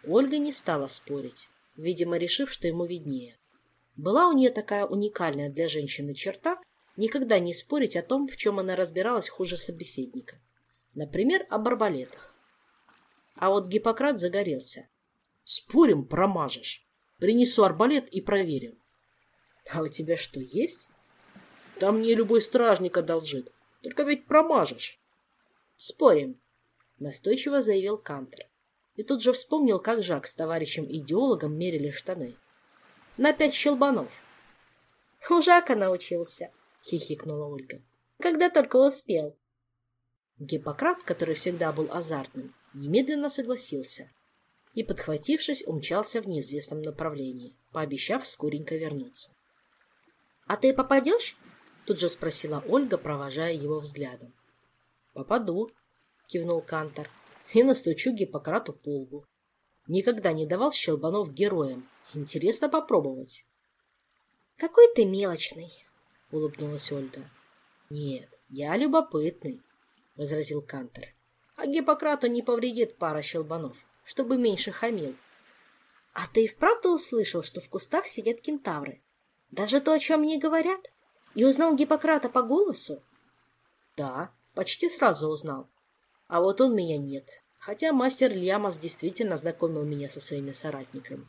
Ольга не стала спорить, видимо, решив, что ему виднее. Была у нее такая уникальная для женщины черта, никогда не спорить о том, в чем она разбиралась хуже собеседника. Например, об арбалетах. А вот Гиппократ загорелся. «Спорим, промажешь. Принесу арбалет и проверим». «А у тебя что, есть?» «Там мне любой стражник одолжит. Только ведь промажешь». «Спорим», — настойчиво заявил Кантер. И тут же вспомнил, как Жак с товарищем-идеологом мерили штаны. «На пять щелбанов. У Жака научился, хихикнула Ольга. Когда только успел. Гиппократ, который всегда был азартным, немедленно согласился и, подхватившись, умчался в неизвестном направлении, пообещав скоренько вернуться. — А ты попадешь? — тут же спросила Ольга, провожая его взглядом. — Попаду, — кивнул Кантор, — и настучу Гиппократу по лбу. Никогда не давал щелбанов героям. Интересно попробовать. — Какой ты мелочный, — улыбнулась Ольга. — Нет, я любопытный, — возразил Кантор. — А Гиппократу не повредит пара щелбанов, чтобы меньше хамил. — А ты и вправду услышал, что в кустах сидят кентавры? Даже то, о чем мне говорят? И узнал Гиппократа по голосу? — Да, почти сразу узнал. А вот он меня нет, хотя мастер Льямас действительно знакомил меня со своими соратниками.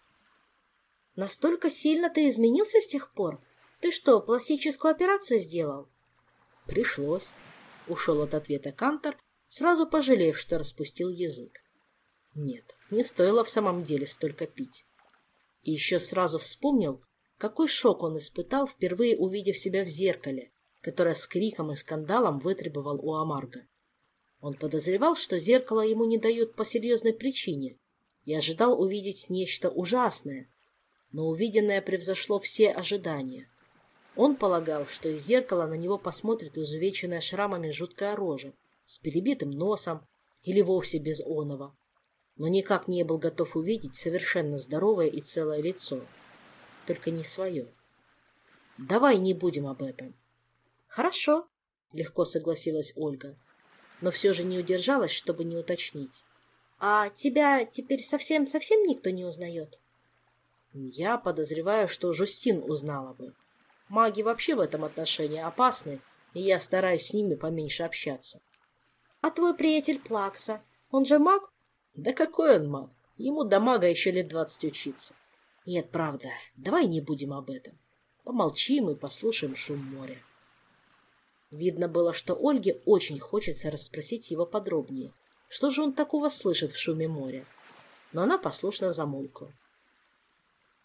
Настолько сильно ты изменился с тех пор? Ты что, пластическую операцию сделал? Пришлось. Ушел от ответа Кантор, сразу пожалев, что распустил язык. Нет, не стоило в самом деле столько пить. И еще сразу вспомнил, какой шок он испытал, впервые увидев себя в зеркале, которое с криком и скандалом вытребовал у Амарга. Он подозревал, что зеркало ему не дают по серьезной причине, и ожидал увидеть нечто ужасное, но увиденное превзошло все ожидания. Он полагал, что из зеркала на него посмотрит изувеченная шрамами жуткая рожа, с перебитым носом или вовсе без оного, но никак не был готов увидеть совершенно здоровое и целое лицо, только не свое. «Давай не будем об этом». «Хорошо», — легко согласилась Ольга но все же не удержалась, чтобы не уточнить. «А тебя теперь совсем-совсем никто не узнает?» «Я подозреваю, что Жустин узнала бы. Маги вообще в этом отношении опасны, и я стараюсь с ними поменьше общаться». «А твой приятель Плакса, он же маг?» «Да какой он маг? Ему до мага еще лет двадцать учиться». «Нет, правда, давай не будем об этом. Помолчим и послушаем шум моря». Видно было, что Ольге очень хочется расспросить его подробнее. Что же он такого слышит в шуме моря? Но она послушно замолкла.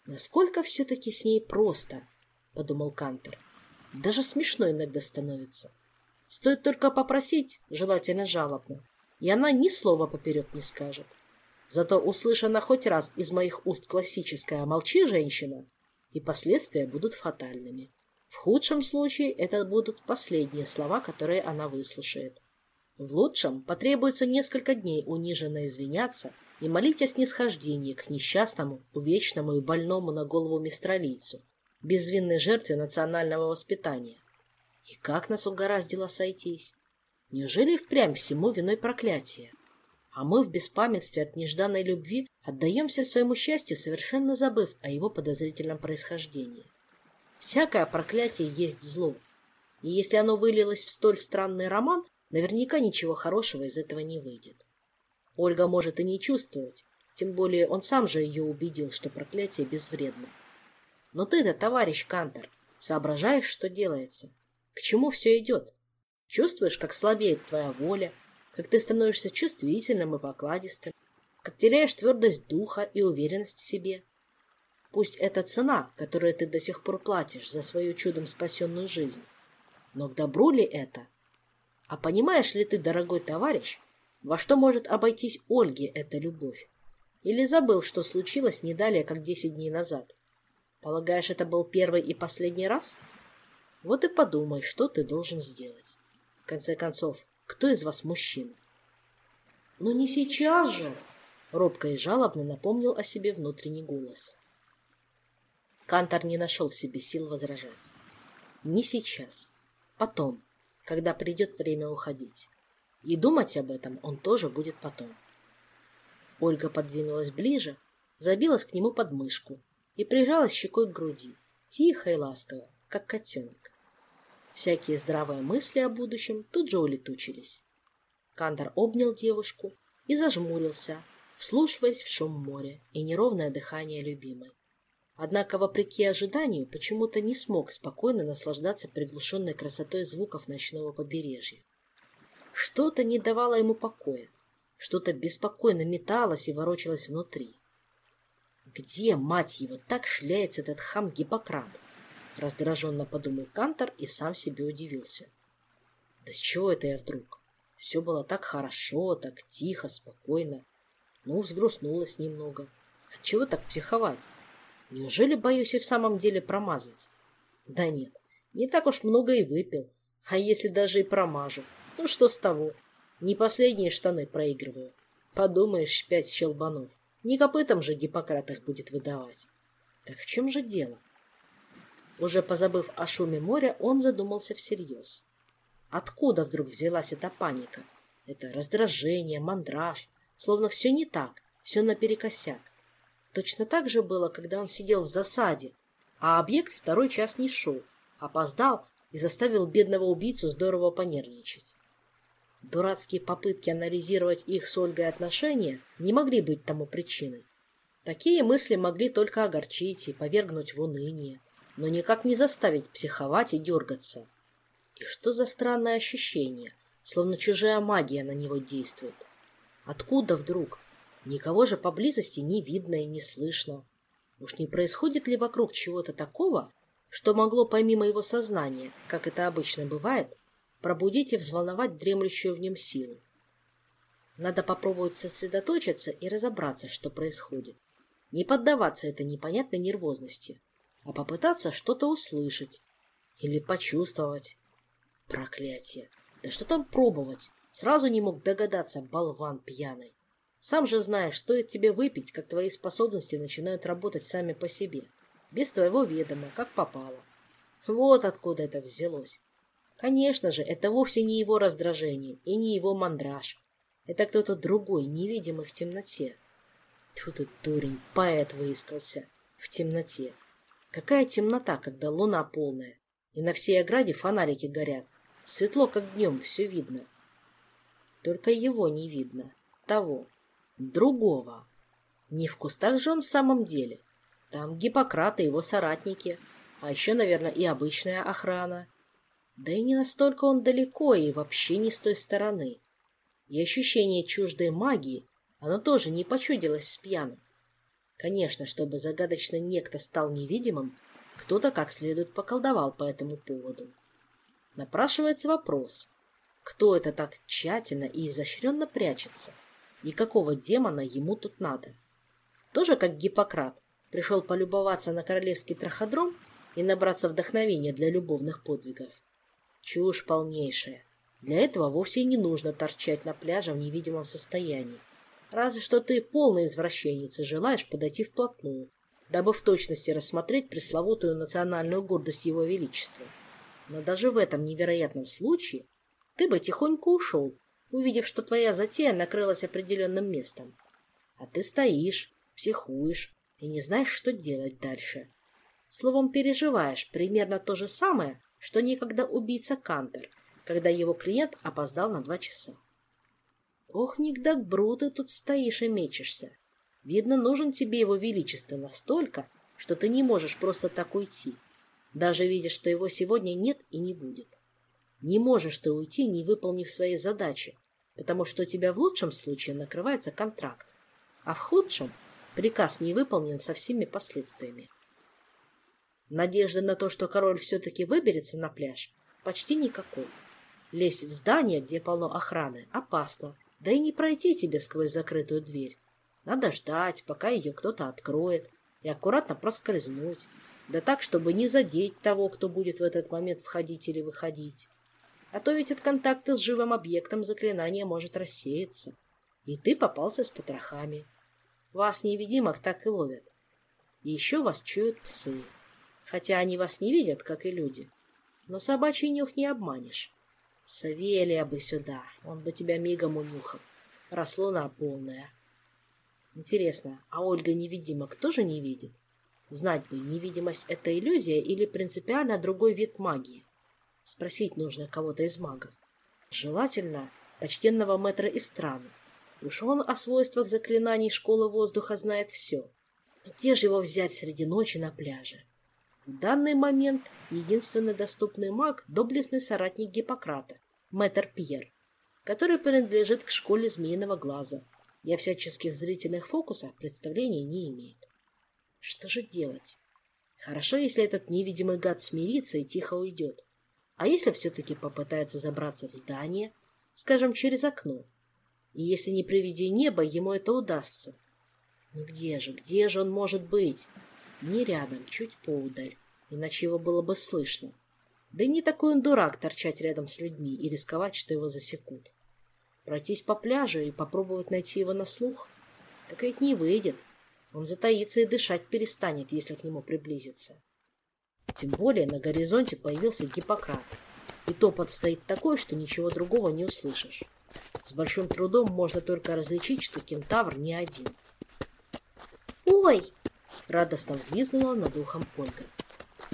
«Насколько все-таки с ней просто», — подумал Кантер. «Даже смешно иногда становится. Стоит только попросить, желательно жалобно, и она ни слова поперек не скажет. Зато услышана хоть раз из моих уст классическая «молчи, женщина», и последствия будут фатальными. В худшем случае это будут последние слова, которые она выслушает. В лучшем потребуется несколько дней униженно извиняться и молить о снисхождении к несчастному, увечному и больному на голову мистралийцу, безвинной жертве национального воспитания. И как нас угораздило сойтись? Неужели впрямь всему виной проклятие? А мы в беспамятстве от нежданной любви отдаемся своему счастью, совершенно забыв о его подозрительном происхождении. Всякое проклятие есть зло. И если оно вылилось в столь странный роман, наверняка ничего хорошего из этого не выйдет. Ольга может и не чувствовать, тем более он сам же ее убедил, что проклятие безвредно. Но ты-то, товарищ Кантор, соображаешь, что делается. К чему все идет? Чувствуешь, как слабеет твоя воля, как ты становишься чувствительным и покладистым, как теряешь твердость духа и уверенность в себе. Пусть это цена, которую ты до сих пор платишь за свою чудом спасенную жизнь. Но к добру ли это? А понимаешь ли ты, дорогой товарищ, во что может обойтись Ольге эта любовь? Или забыл, что случилось не далее, как десять дней назад? Полагаешь, это был первый и последний раз? Вот и подумай, что ты должен сделать. В конце концов, кто из вас мужчина? Но не сейчас же, робко и жалобно напомнил о себе внутренний голос. Кантор не нашел в себе сил возражать. Не сейчас. Потом, когда придет время уходить. И думать об этом он тоже будет потом. Ольга подвинулась ближе, забилась к нему под мышку и прижалась щекой к груди, тихо и ласково, как котенок. Всякие здравые мысли о будущем тут же улетучились. Кантор обнял девушку и зажмурился, вслушиваясь в шум моря и неровное дыхание любимой. Однако, вопреки ожиданию, почему-то не смог спокойно наслаждаться приглушенной красотой звуков ночного побережья. Что-то не давало ему покоя, что-то беспокойно металось и ворочалось внутри. Где, мать его, так шляется этот хам Гиппократ? Раздраженно подумал Кантор и сам себе удивился. Да с чего это я вдруг? Все было так хорошо, так тихо, спокойно. Ну, взгрустнулась немного. Отчего так психовать? Неужели боюсь и в самом деле промазать? Да нет, не так уж много и выпил. А если даже и промажу? Ну что с того? Не последние штаны проигрываю. Подумаешь, пять щелбанов. Не копытом же Гиппократ их будет выдавать. Так в чем же дело? Уже позабыв о шуме моря, он задумался всерьез. Откуда вдруг взялась эта паника? Это раздражение, мандраж, словно все не так, все наперекосяк. Точно так же было, когда он сидел в засаде, а объект второй час не шел, опоздал и заставил бедного убийцу здорово понервничать. Дурацкие попытки анализировать их с Ольгой отношения не могли быть тому причиной. Такие мысли могли только огорчить и повергнуть в уныние, но никак не заставить психовать и дергаться. И что за странное ощущение, словно чужая магия на него действует? Откуда вдруг? Никого же поблизости не видно и не слышно. Уж не происходит ли вокруг чего-то такого, что могло помимо его сознания, как это обычно бывает, пробудить и взволновать дремлющую в нем силу. Надо попробовать сосредоточиться и разобраться, что происходит. Не поддаваться этой непонятной нервозности, а попытаться что-то услышать или почувствовать. Проклятие! Да что там пробовать? Сразу не мог догадаться, болван пьяный. Сам же знаешь, стоит тебе выпить, как твои способности начинают работать сами по себе, без твоего ведома, как попало. Вот откуда это взялось. Конечно же, это вовсе не его раздражение и не его мандраж. Это кто-то другой, невидимый в темноте. Тут и дурень, поэт выискался. В темноте. Какая темнота, когда луна полная, и на всей ограде фонарики горят. Светло, как днем, все видно. Только его не видно. Того. Другого. Не в кустах же он в самом деле. Там Гиппократ и его соратники. А еще, наверное, и обычная охрана. Да и не настолько он далеко и вообще не с той стороны. И ощущение чуждой магии, оно тоже не почудилось с пьяным. Конечно, чтобы загадочный некто стал невидимым, кто-то как следует поколдовал по этому поводу. Напрашивается вопрос, кто это так тщательно и изощренно прячется, и какого демона ему тут надо? Тоже как Гиппократ пришел полюбоваться на королевский траходром и набраться вдохновения для любовных подвигов. Чушь полнейшая. Для этого вовсе и не нужно торчать на пляже в невидимом состоянии. Разве что ты полный извращенец и желаешь подойти вплотную, дабы в точности рассмотреть пресловутую национальную гордость его величества. Но даже в этом невероятном случае ты бы тихонько ушел, увидев, что твоя затея накрылась определенным местом. А ты стоишь, психуешь и не знаешь, что делать дальше. Словом, переживаешь примерно то же самое, что некогда убийца Кантер, когда его клиент опоздал на два часа. Ох, Никдак Бру, ты тут стоишь и мечешься. Видно, нужен тебе его величество настолько, что ты не можешь просто так уйти, даже видя, что его сегодня нет и не будет. Не можешь ты уйти, не выполнив свои задачи, потому что у тебя в лучшем случае накрывается контракт, а в худшем приказ не выполнен со всеми последствиями. Надежды на то, что король все-таки выберется на пляж, почти никакой. Лезть в здание, где полно охраны, опасно, да и не пройти тебе сквозь закрытую дверь. Надо ждать, пока ее кто-то откроет, и аккуратно проскользнуть. Да так, чтобы не задеть того, кто будет в этот момент входить или выходить. А то ведь от контакта с живым объектом заклинание может рассеяться. И ты попался с потрохами. Вас невидимых так и ловят. И еще вас чуют псы хотя они вас не видят, как и люди. Но собачий нюх не обманешь. Савелия бы сюда, он бы тебя мигом унюхал. Раз луна полная. Интересно, а Ольга невидимок тоже не видит? Знать бы, невидимость — это иллюзия или принципиально другой вид магии? Спросить нужно кого-то из магов. Желательно почтенного мэтра из страны. Уж он о свойствах заклинаний школы воздуха знает все. Но где же его взять среди ночи на пляже? В данный момент единственный доступный маг – доблестный соратник Гиппократа, мэтр Пьер, который принадлежит к школе Змеиного Глаза о всяческих зрительных фокусах представления не имеет. Что же делать? Хорошо, если этот невидимый гад смирится и тихо уйдет. А если все-таки попытается забраться в здание, скажем, через окно? И если не при виде неба, ему это удастся. Ну где же, где же он может быть? Не рядом, чуть поудаль, иначе его было бы слышно. Да и не такой он дурак торчать рядом с людьми и рисковать, что его засекут. Пройтись по пляжу и попробовать найти его на слух? Так ведь не выйдет. Он затаится и дышать перестанет, если к нему приблизиться. Тем более на горизонте появился Гиппократ. И топот стоит такой, что ничего другого не услышишь. С большим трудом можно только различить, что кентавр не один. «Ой!» — радостно взвизгнула над ухом Ольга.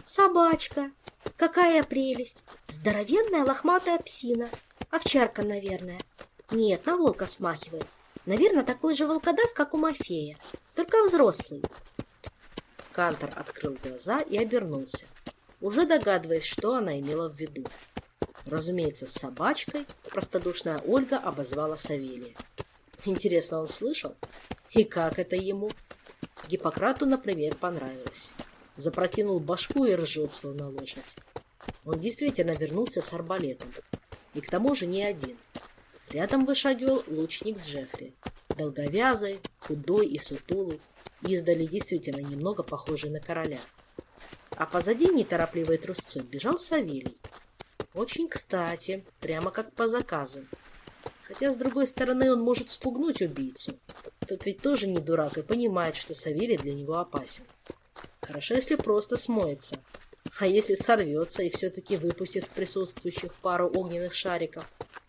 «Собачка! Какая прелесть! Здоровенная лохматая псина. Овчарка, наверное. Нет, на волка смахивает. Наверное, такой же волкодав, как у Мафея, только взрослый. Кантор открыл глаза и обернулся, уже догадываясь, что она имела в виду. Разумеется, с собачкой простодушная Ольга обозвала Савелия. Интересно, он слышал? И как это ему? Гиппократу, например, понравилось. Запрокинул башку и ржет, словно лошадь. Он действительно вернулся с арбалетом. И к тому же не один. Рядом вышагивал лучник Джеффри. Долговязый, худой и сутулый, издали действительно немного похожий на короля. А позади неторопливой трусцой бежал Савелий. Очень кстати, прямо как по заказу. Хотя, с другой стороны, он может спугнуть убийцу. Тот ведь тоже не дурак и понимает, что Савелий для него опасен. Хорошо, если просто смоется. А если сорвется и все-таки выпустит в присутствующих пару огненных шариков,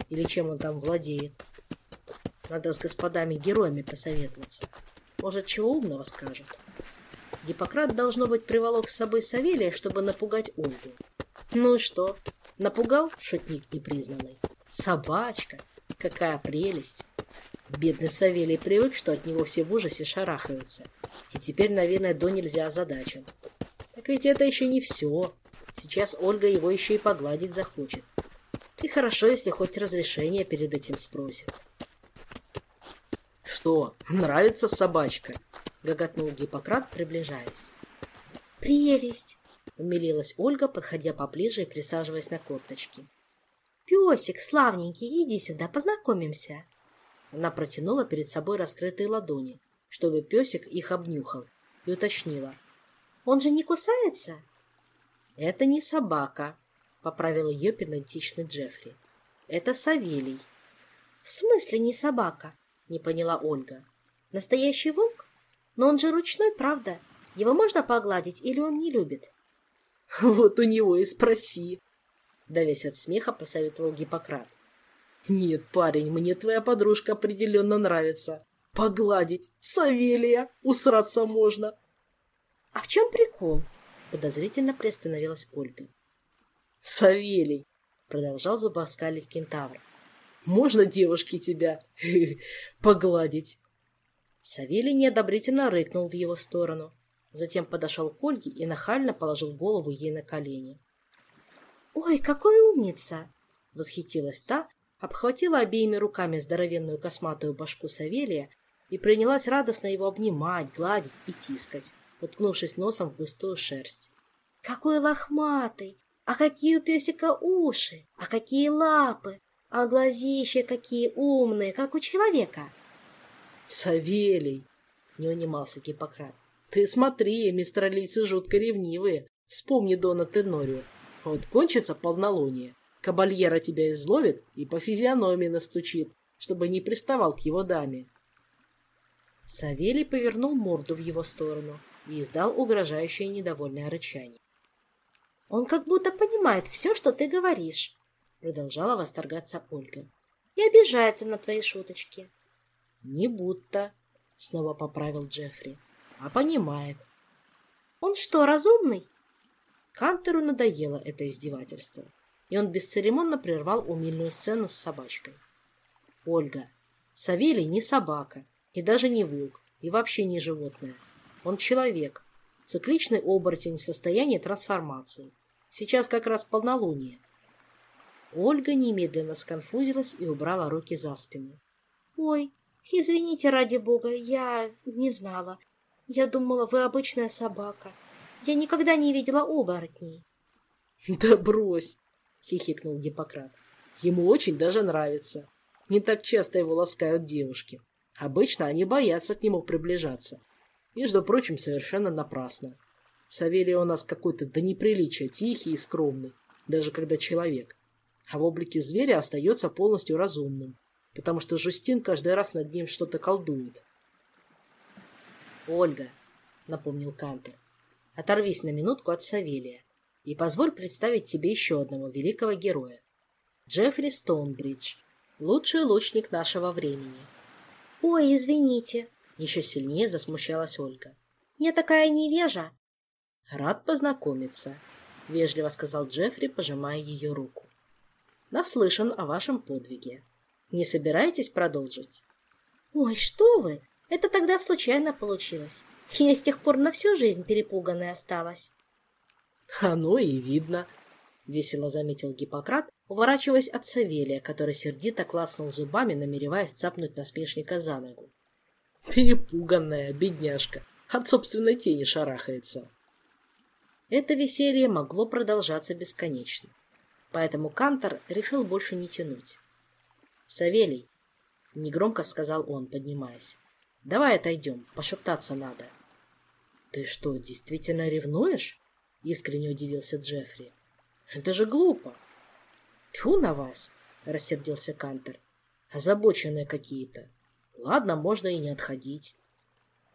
или чем он там владеет. Надо с господами-героями посоветоваться. Может, чего умного скажут. Гиппократ, должно быть, приволок с собой Савелия, чтобы напугать Ольгу. Ну и что? Напугал шутник непризнанный? Собачка! Какая прелесть! Бедный Савелий привык, что от него все в ужасе шарахаются. И теперь, наверное, до нельзя озадачен. Так ведь это еще не все. Сейчас Ольга его еще и погладить захочет. И хорошо, если хоть разрешение перед этим спросит. «Что, нравится собачка?» — гоготнул Гиппократ, приближаясь. «Прелесть!» — умилилась Ольга, подходя поближе и присаживаясь на корточки. «Песик, славненький, иди сюда, познакомимся!» Она протянула перед собой раскрытые ладони, чтобы песик их обнюхал, и уточнила. «Он же не кусается?» «Это не собака», — поправил ее педантичный Джеффри. «Это Савелий». «В смысле не собака?» — не поняла Ольга. «Настоящий волк? Но он же ручной, правда? Его можно погладить или он не любит?» «Вот у него и спроси», — давясь от смеха, посоветовал Гиппократ. «Нет, парень, мне твоя подружка определенно нравится. Погладить, Савелия, усраться можно». «А в чем прикол?» — подозрительно приостановилась Ольга. Савелий, продолжал зубоскалить кентавр. Можно девушке тебя погладить? Савелий неодобрительно рыкнул в его сторону. Затем подошел к Ольге и нахально положил голову ей на колени. «Ой, какой умница!» — восхитилась та, обхватила обеими руками здоровенную косматую башку Савелия и принялась радостно его обнимать, гладить и тискать, уткнувшись носом в густую шерсть. «Какой лохматый! А какие у песика уши, а какие лапы, а глазища какие умные, как у человека. Савелий, не унимался Гиппократ, ты смотри, мистралийцы жутко ревнивые. Вспомни Дона Тенорию. Вот кончится полнолуние, кабальера тебя изловит и по физиономии настучит, чтобы не приставал к его даме. Савелий повернул морду в его сторону и издал угрожающее недовольное рычание. Он как будто понимает все, что ты говоришь, — продолжала восторгаться Ольга. И обижается на твои шуточки. — Не будто, — снова поправил Джеффри, — а понимает. — Он что, разумный? Кантеру надоело это издевательство, и он бесцеремонно прервал умильную сцену с собачкой. — Ольга, Савелий не собака, и даже не волк, и вообще не животное. Он человек, цикличный оборотень в состоянии трансформации. Сейчас как раз полнолуние. Ольга немедленно сконфузилась и убрала руки за спину. — Ой, извините, ради бога, я не знала. Я думала, вы обычная собака. Я никогда не видела оборотней. Да брось, хихикнул Гиппократ. Ему очень даже нравится. Не так часто его ласкают девушки. Обычно они боятся к нему приближаться. Между прочим, совершенно напрасно. Савелий у нас какой-то до неприличия тихий и скромный, даже когда человек. А в облике зверя остается полностью разумным, потому что Жустин каждый раз над ним что-то колдует. «Ольга», — напомнил Кантер, — «оторвись на минутку от Савелия и позволь представить тебе еще одного великого героя. Джеффри Стоунбридж, лучший лучник нашего времени». «Ой, извините», — еще сильнее засмущалась Ольга. «Я такая невежа». «Рад познакомиться», — вежливо сказал Джеффри, пожимая ее руку. «Наслышан о вашем подвиге. Не собираетесь продолжить?» «Ой, что вы! Это тогда случайно получилось. Я с тех пор на всю жизнь перепуганной осталась». «Оно и видно», — весело заметил Гиппократ, уворачиваясь от Савелия, который сердито клацнул зубами, намереваясь цапнуть насмешника за ногу. «Перепуганная бедняжка, от собственной тени шарахается». Это веселье могло продолжаться бесконечно, поэтому Кантор решил больше не тянуть. «Савелий», — негромко сказал он, поднимаясь, — «давай отойдем, пошептаться надо». «Ты что, действительно ревнуешь?» — искренне удивился Джеффри. «Это же глупо!» «Тьфу на вас!» — рассердился Кантер. «Озабоченные какие-то. Ладно, можно и не отходить».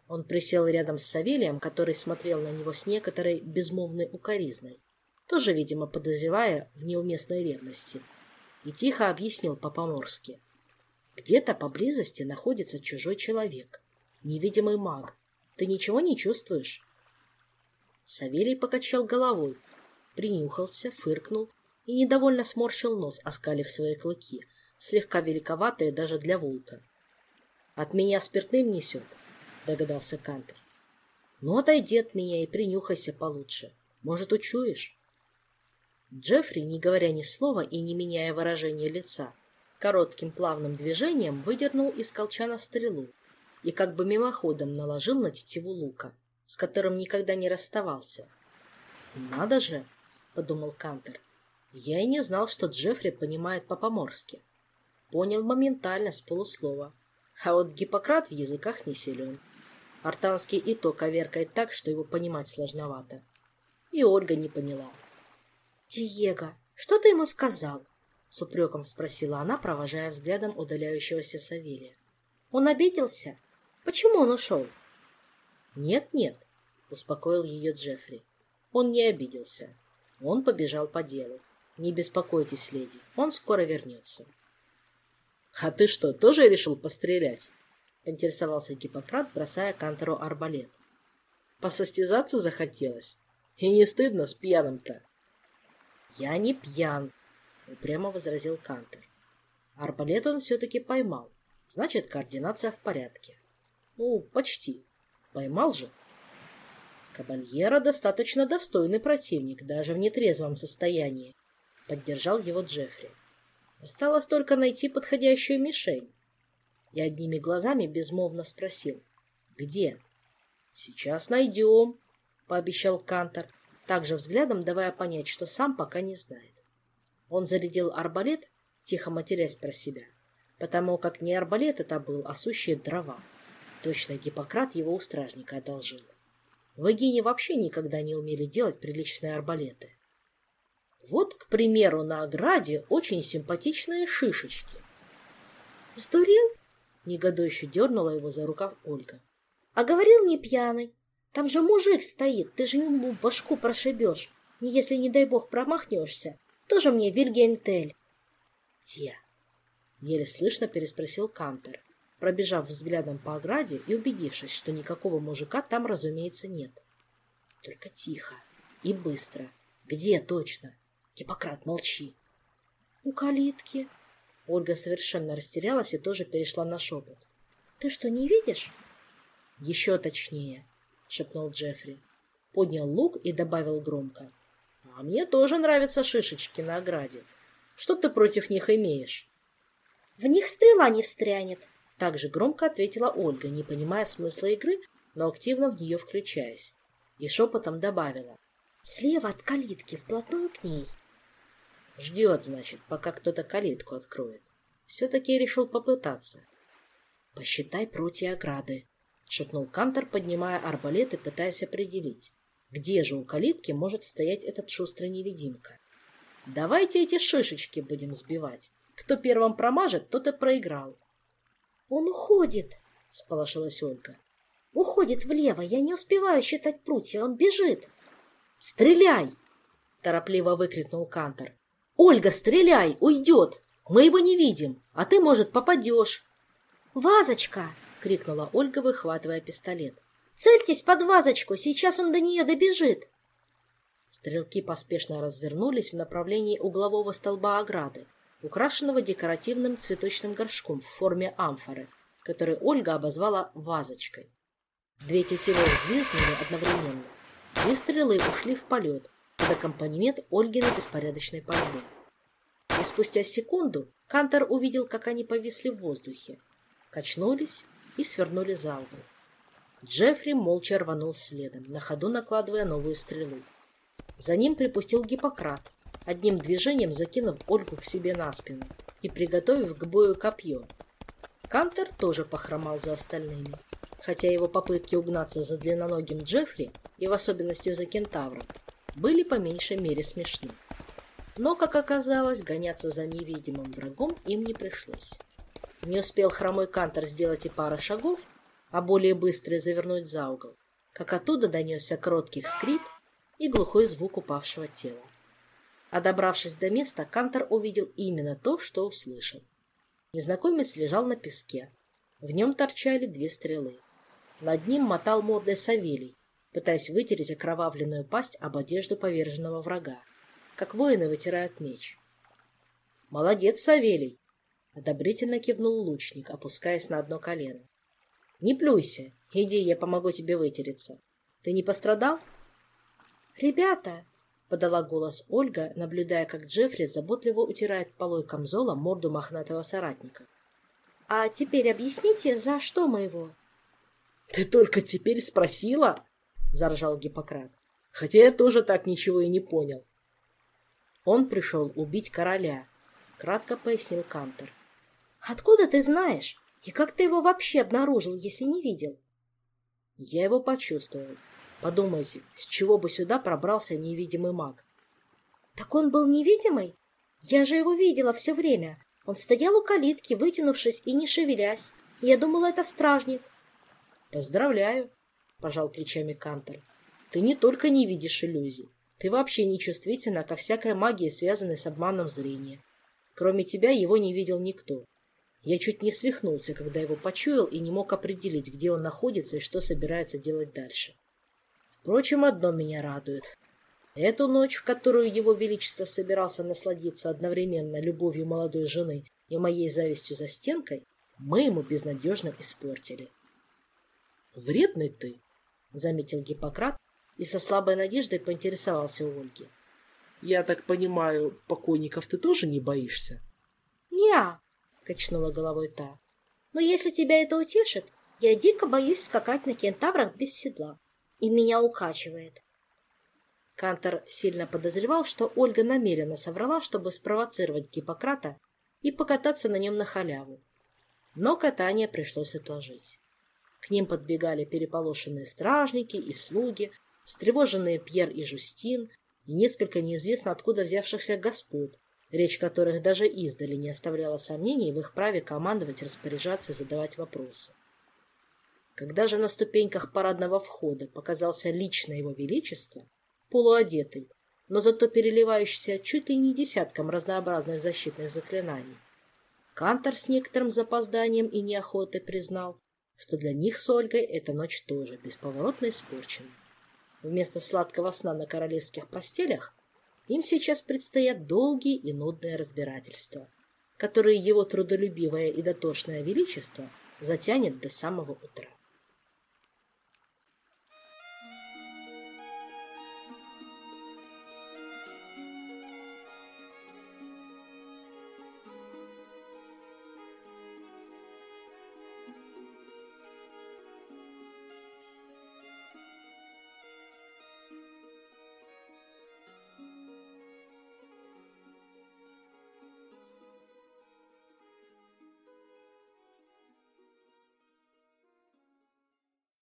Он присел рядом с Савелием, который смотрел на него с некоторой безмолвной укоризной, тоже, видимо, подозревая в неуместной ревности и тихо объяснил по-поморски. Где-то поблизости находится чужой человек, невидимый маг. Ты ничего не чувствуешь? Савелий покачал головой, принюхался, фыркнул и недовольно сморщил нос, оскалив свои клыки, слегка великоватые даже для волка. «От меня спиртным несет», — догадался Кантер. «Ну, отойди от меня и принюхайся получше. Может, учуешь?» Джеффри, не говоря ни слова и не меняя выражения лица, коротким плавным движением выдернул из колчана стрелу и как бы мимоходом наложил на тетиву лука, с которым никогда не расставался. «Надо же!» — подумал Кантер. «Я и не знал, что Джеффри понимает по-поморски. Понял моментально, с полуслова. А вот Гиппократ в языках не силен. Артанский и то коверкает так, что его понимать сложновато. И Ольга не поняла. «Диего, что ты ему сказал?» — с упреком спросила она, провожая взглядом удаляющегося Савелия. «Он обиделся? Почему он ушел?» «Нет-нет», — успокоил ее Джеффри. «Он не обиделся. Он побежал по делу. Не беспокойтесь, леди, он скоро вернется». «А ты что, тоже решил пострелять?» — поинтересовался Гиппократ, бросая Кантору арбалет. «Посостязаться захотелось? И не стыдно с пьяным-то?» «Я не пьян», — упрямо возразил Кантер. Арбалет он все-таки поймал. Значит, координация в порядке. Ну, почти. Поймал же. Кабальера достаточно достойный противник, даже в нетрезвом состоянии. Поддержал его Джеффри. Осталось только найти подходящую мишень. Я одними глазами безмолвно спросил. «Где?» «Сейчас найдем», — пообещал Кантор также взглядом давая понять, что сам пока не знает. Он зарядил арбалет, тихо матерясь про себя, потому как не арбалет это был, а сущие дрова. Точно Гиппократ его у стражника одолжил. В Эгине вообще никогда не умели делать приличные арбалеты. Вот, к примеру, на ограде очень симпатичные шишечки. «Сдурел?» — негодующе дернула его за рукав Ольга. «А говорил не пьяный. Там же мужик стоит, ты же ему башку прошибешь. Если, не дай бог, промахнешься. Тоже мне Вильгельм Тель. Где? Еле слышно переспросил Кантер, пробежав взглядом по ограде и убедившись, что никакого мужика там, разумеется, нет. Только тихо и быстро. Где точно? Гиппократ, молчи. У калитки. Ольга совершенно растерялась и тоже перешла на шепот. Ты что, не видишь? Еще точнее. — шепнул Джеффри. Поднял лук и добавил громко. — А мне тоже нравятся шишечки на ограде. Что ты против них имеешь? — В них стрела не встрянет, — также громко ответила Ольга, не понимая смысла игры, но активно в нее включаясь. и шепотом добавила. Слева от калитки, вплотную к ней. Ждет, значит, пока кто-то калитку откроет. Все-таки решил попытаться. «Посчитай прутья ограды», — шепнул Кантор, поднимая арбалет и пытаясь определить, где же у калитки может стоять этот шустрый невидимка. «Давайте эти шишечки будем сбивать. Кто первым промажет, тот и проиграл». «Он уходит!» — всполошилась Ольга. «Уходит влево. Я не успеваю считать прутья. Он бежит!» «Стреляй!» — торопливо выкрикнул Кантор. «Ольга, стреляй! Уйдет! Мы его не видим, а ты, может, попадешь!» «Вазочка!» — крикнула Ольга, выхватывая пистолет. «Цельтесь под вазочку, сейчас он до нее добежит!» Стрелки поспешно развернулись в направлении углового столба ограды, украшенного декоративным цветочным горшком в форме амфоры, который Ольга обозвала «вазочкой». Две тетивы взвизгнули одновременно. Две стрелы ушли в полет под аккомпанемент Ольгиной беспорядочной пальбы. И спустя секунду Кантор увидел, как они повисли в воздухе, качнулись и свернули за угол. Джеффри молча рванул следом, на ходу накладывая новую стрелу. За ним припустил Гиппократ, одним движением закинув Ольгу к себе на спину и приготовив к бою копье. Кантер тоже похромал за остальными, хотя его попытки угнаться за длинноногим Джеффри, и в особенности за кентавром, были по меньшей мере смешны. Но, как оказалось, гоняться за невидимым врагом им не пришлось. Не успел хромой Кантер сделать и пара шагов, а более быстрый завернуть за угол, как оттуда донесся кроткий вскрик и глухой звук упавшего тела. А добравшись до места, Кантор увидел именно то, что услышал. Незнакомец лежал на песке. В нем торчали две стрелы. Над ним мотал мордой Савелий, пытаясь вытереть окровавленную пасть об одежду поверженного врага, как воины вытирают меч. «Молодец, Савелий!» — одобрительно кивнул лучник, опускаясь на одно колено. «Не плюйся, иди, я помогу тебе вытереться. Ты не пострадал?» «Ребята!» — подала голос Ольга, наблюдая, как Джеффри заботливо утирает полой камзола морду мохнатого соратника. «А теперь объясните, за что мы его?» «Ты только теперь спросила?» — заржал Гиппократ. «Хотя я тоже так ничего и не понял». «Он пришел убить короля», — кратко пояснил Кантер. «Откуда ты знаешь? И как ты его вообще обнаружил, если не видел?» «Я его почувствовал. Подумайте, с чего бы сюда пробрался невидимый маг?» «Так он был невидимый? Я же его видела все время. Он стоял у калитки, вытянувшись и не шевелясь. Я думала, это стражник». «Поздравляю», — пожал плечами Кантер. «Ты не только не видишь иллюзий, ты вообще не чувствительна ко всякой магии, связанной с обманом зрения. Кроме тебя его не видел никто. Я чуть не свихнулся, когда его почуял и не мог определить, где он находится и что собирается делать дальше. Впрочем, одно меня радует. Эту ночь, в которую его величество собирался насладиться одновременно любовью молодой жены и моей завистью за стенкой, мы ему безнадежно испортили. «Вредный ты», — заметил Гиппократ и со слабой надеждой поинтересовался у Ольги. «Я так понимаю, покойников ты тоже не боишься?» «Не-а», качнула головой та. «Но если тебя это утешит, я дико боюсь скакать на кентаврах без седла, и меня укачивает». Кантор сильно подозревал, что Ольга намеренно соврала, чтобы спровоцировать Гиппократа и покататься на нем на халяву. Но катание пришлось отложить. К ним подбегали переполошенные стражники и слуги, встревоженные Пьер и Жустин, и несколько неизвестно откуда взявшихся господ, речь которых даже издали не оставляла сомнений в их праве командовать, распоряжаться и задавать вопросы. Когда же на ступеньках парадного входа показался лично его величество, полуодетый, но зато переливающийся чуть ли не десятком разнообразных защитных заклинаний, Кантор с некоторым запозданием и неохотой признал, что для них с Ольгой эта ночь тоже бесповоротно испорчена. Вместо сладкого сна на королевских постелях им сейчас предстоят долгие и нудные разбирательства, которые его трудолюбивое и дотошное величество затянет до самого утра.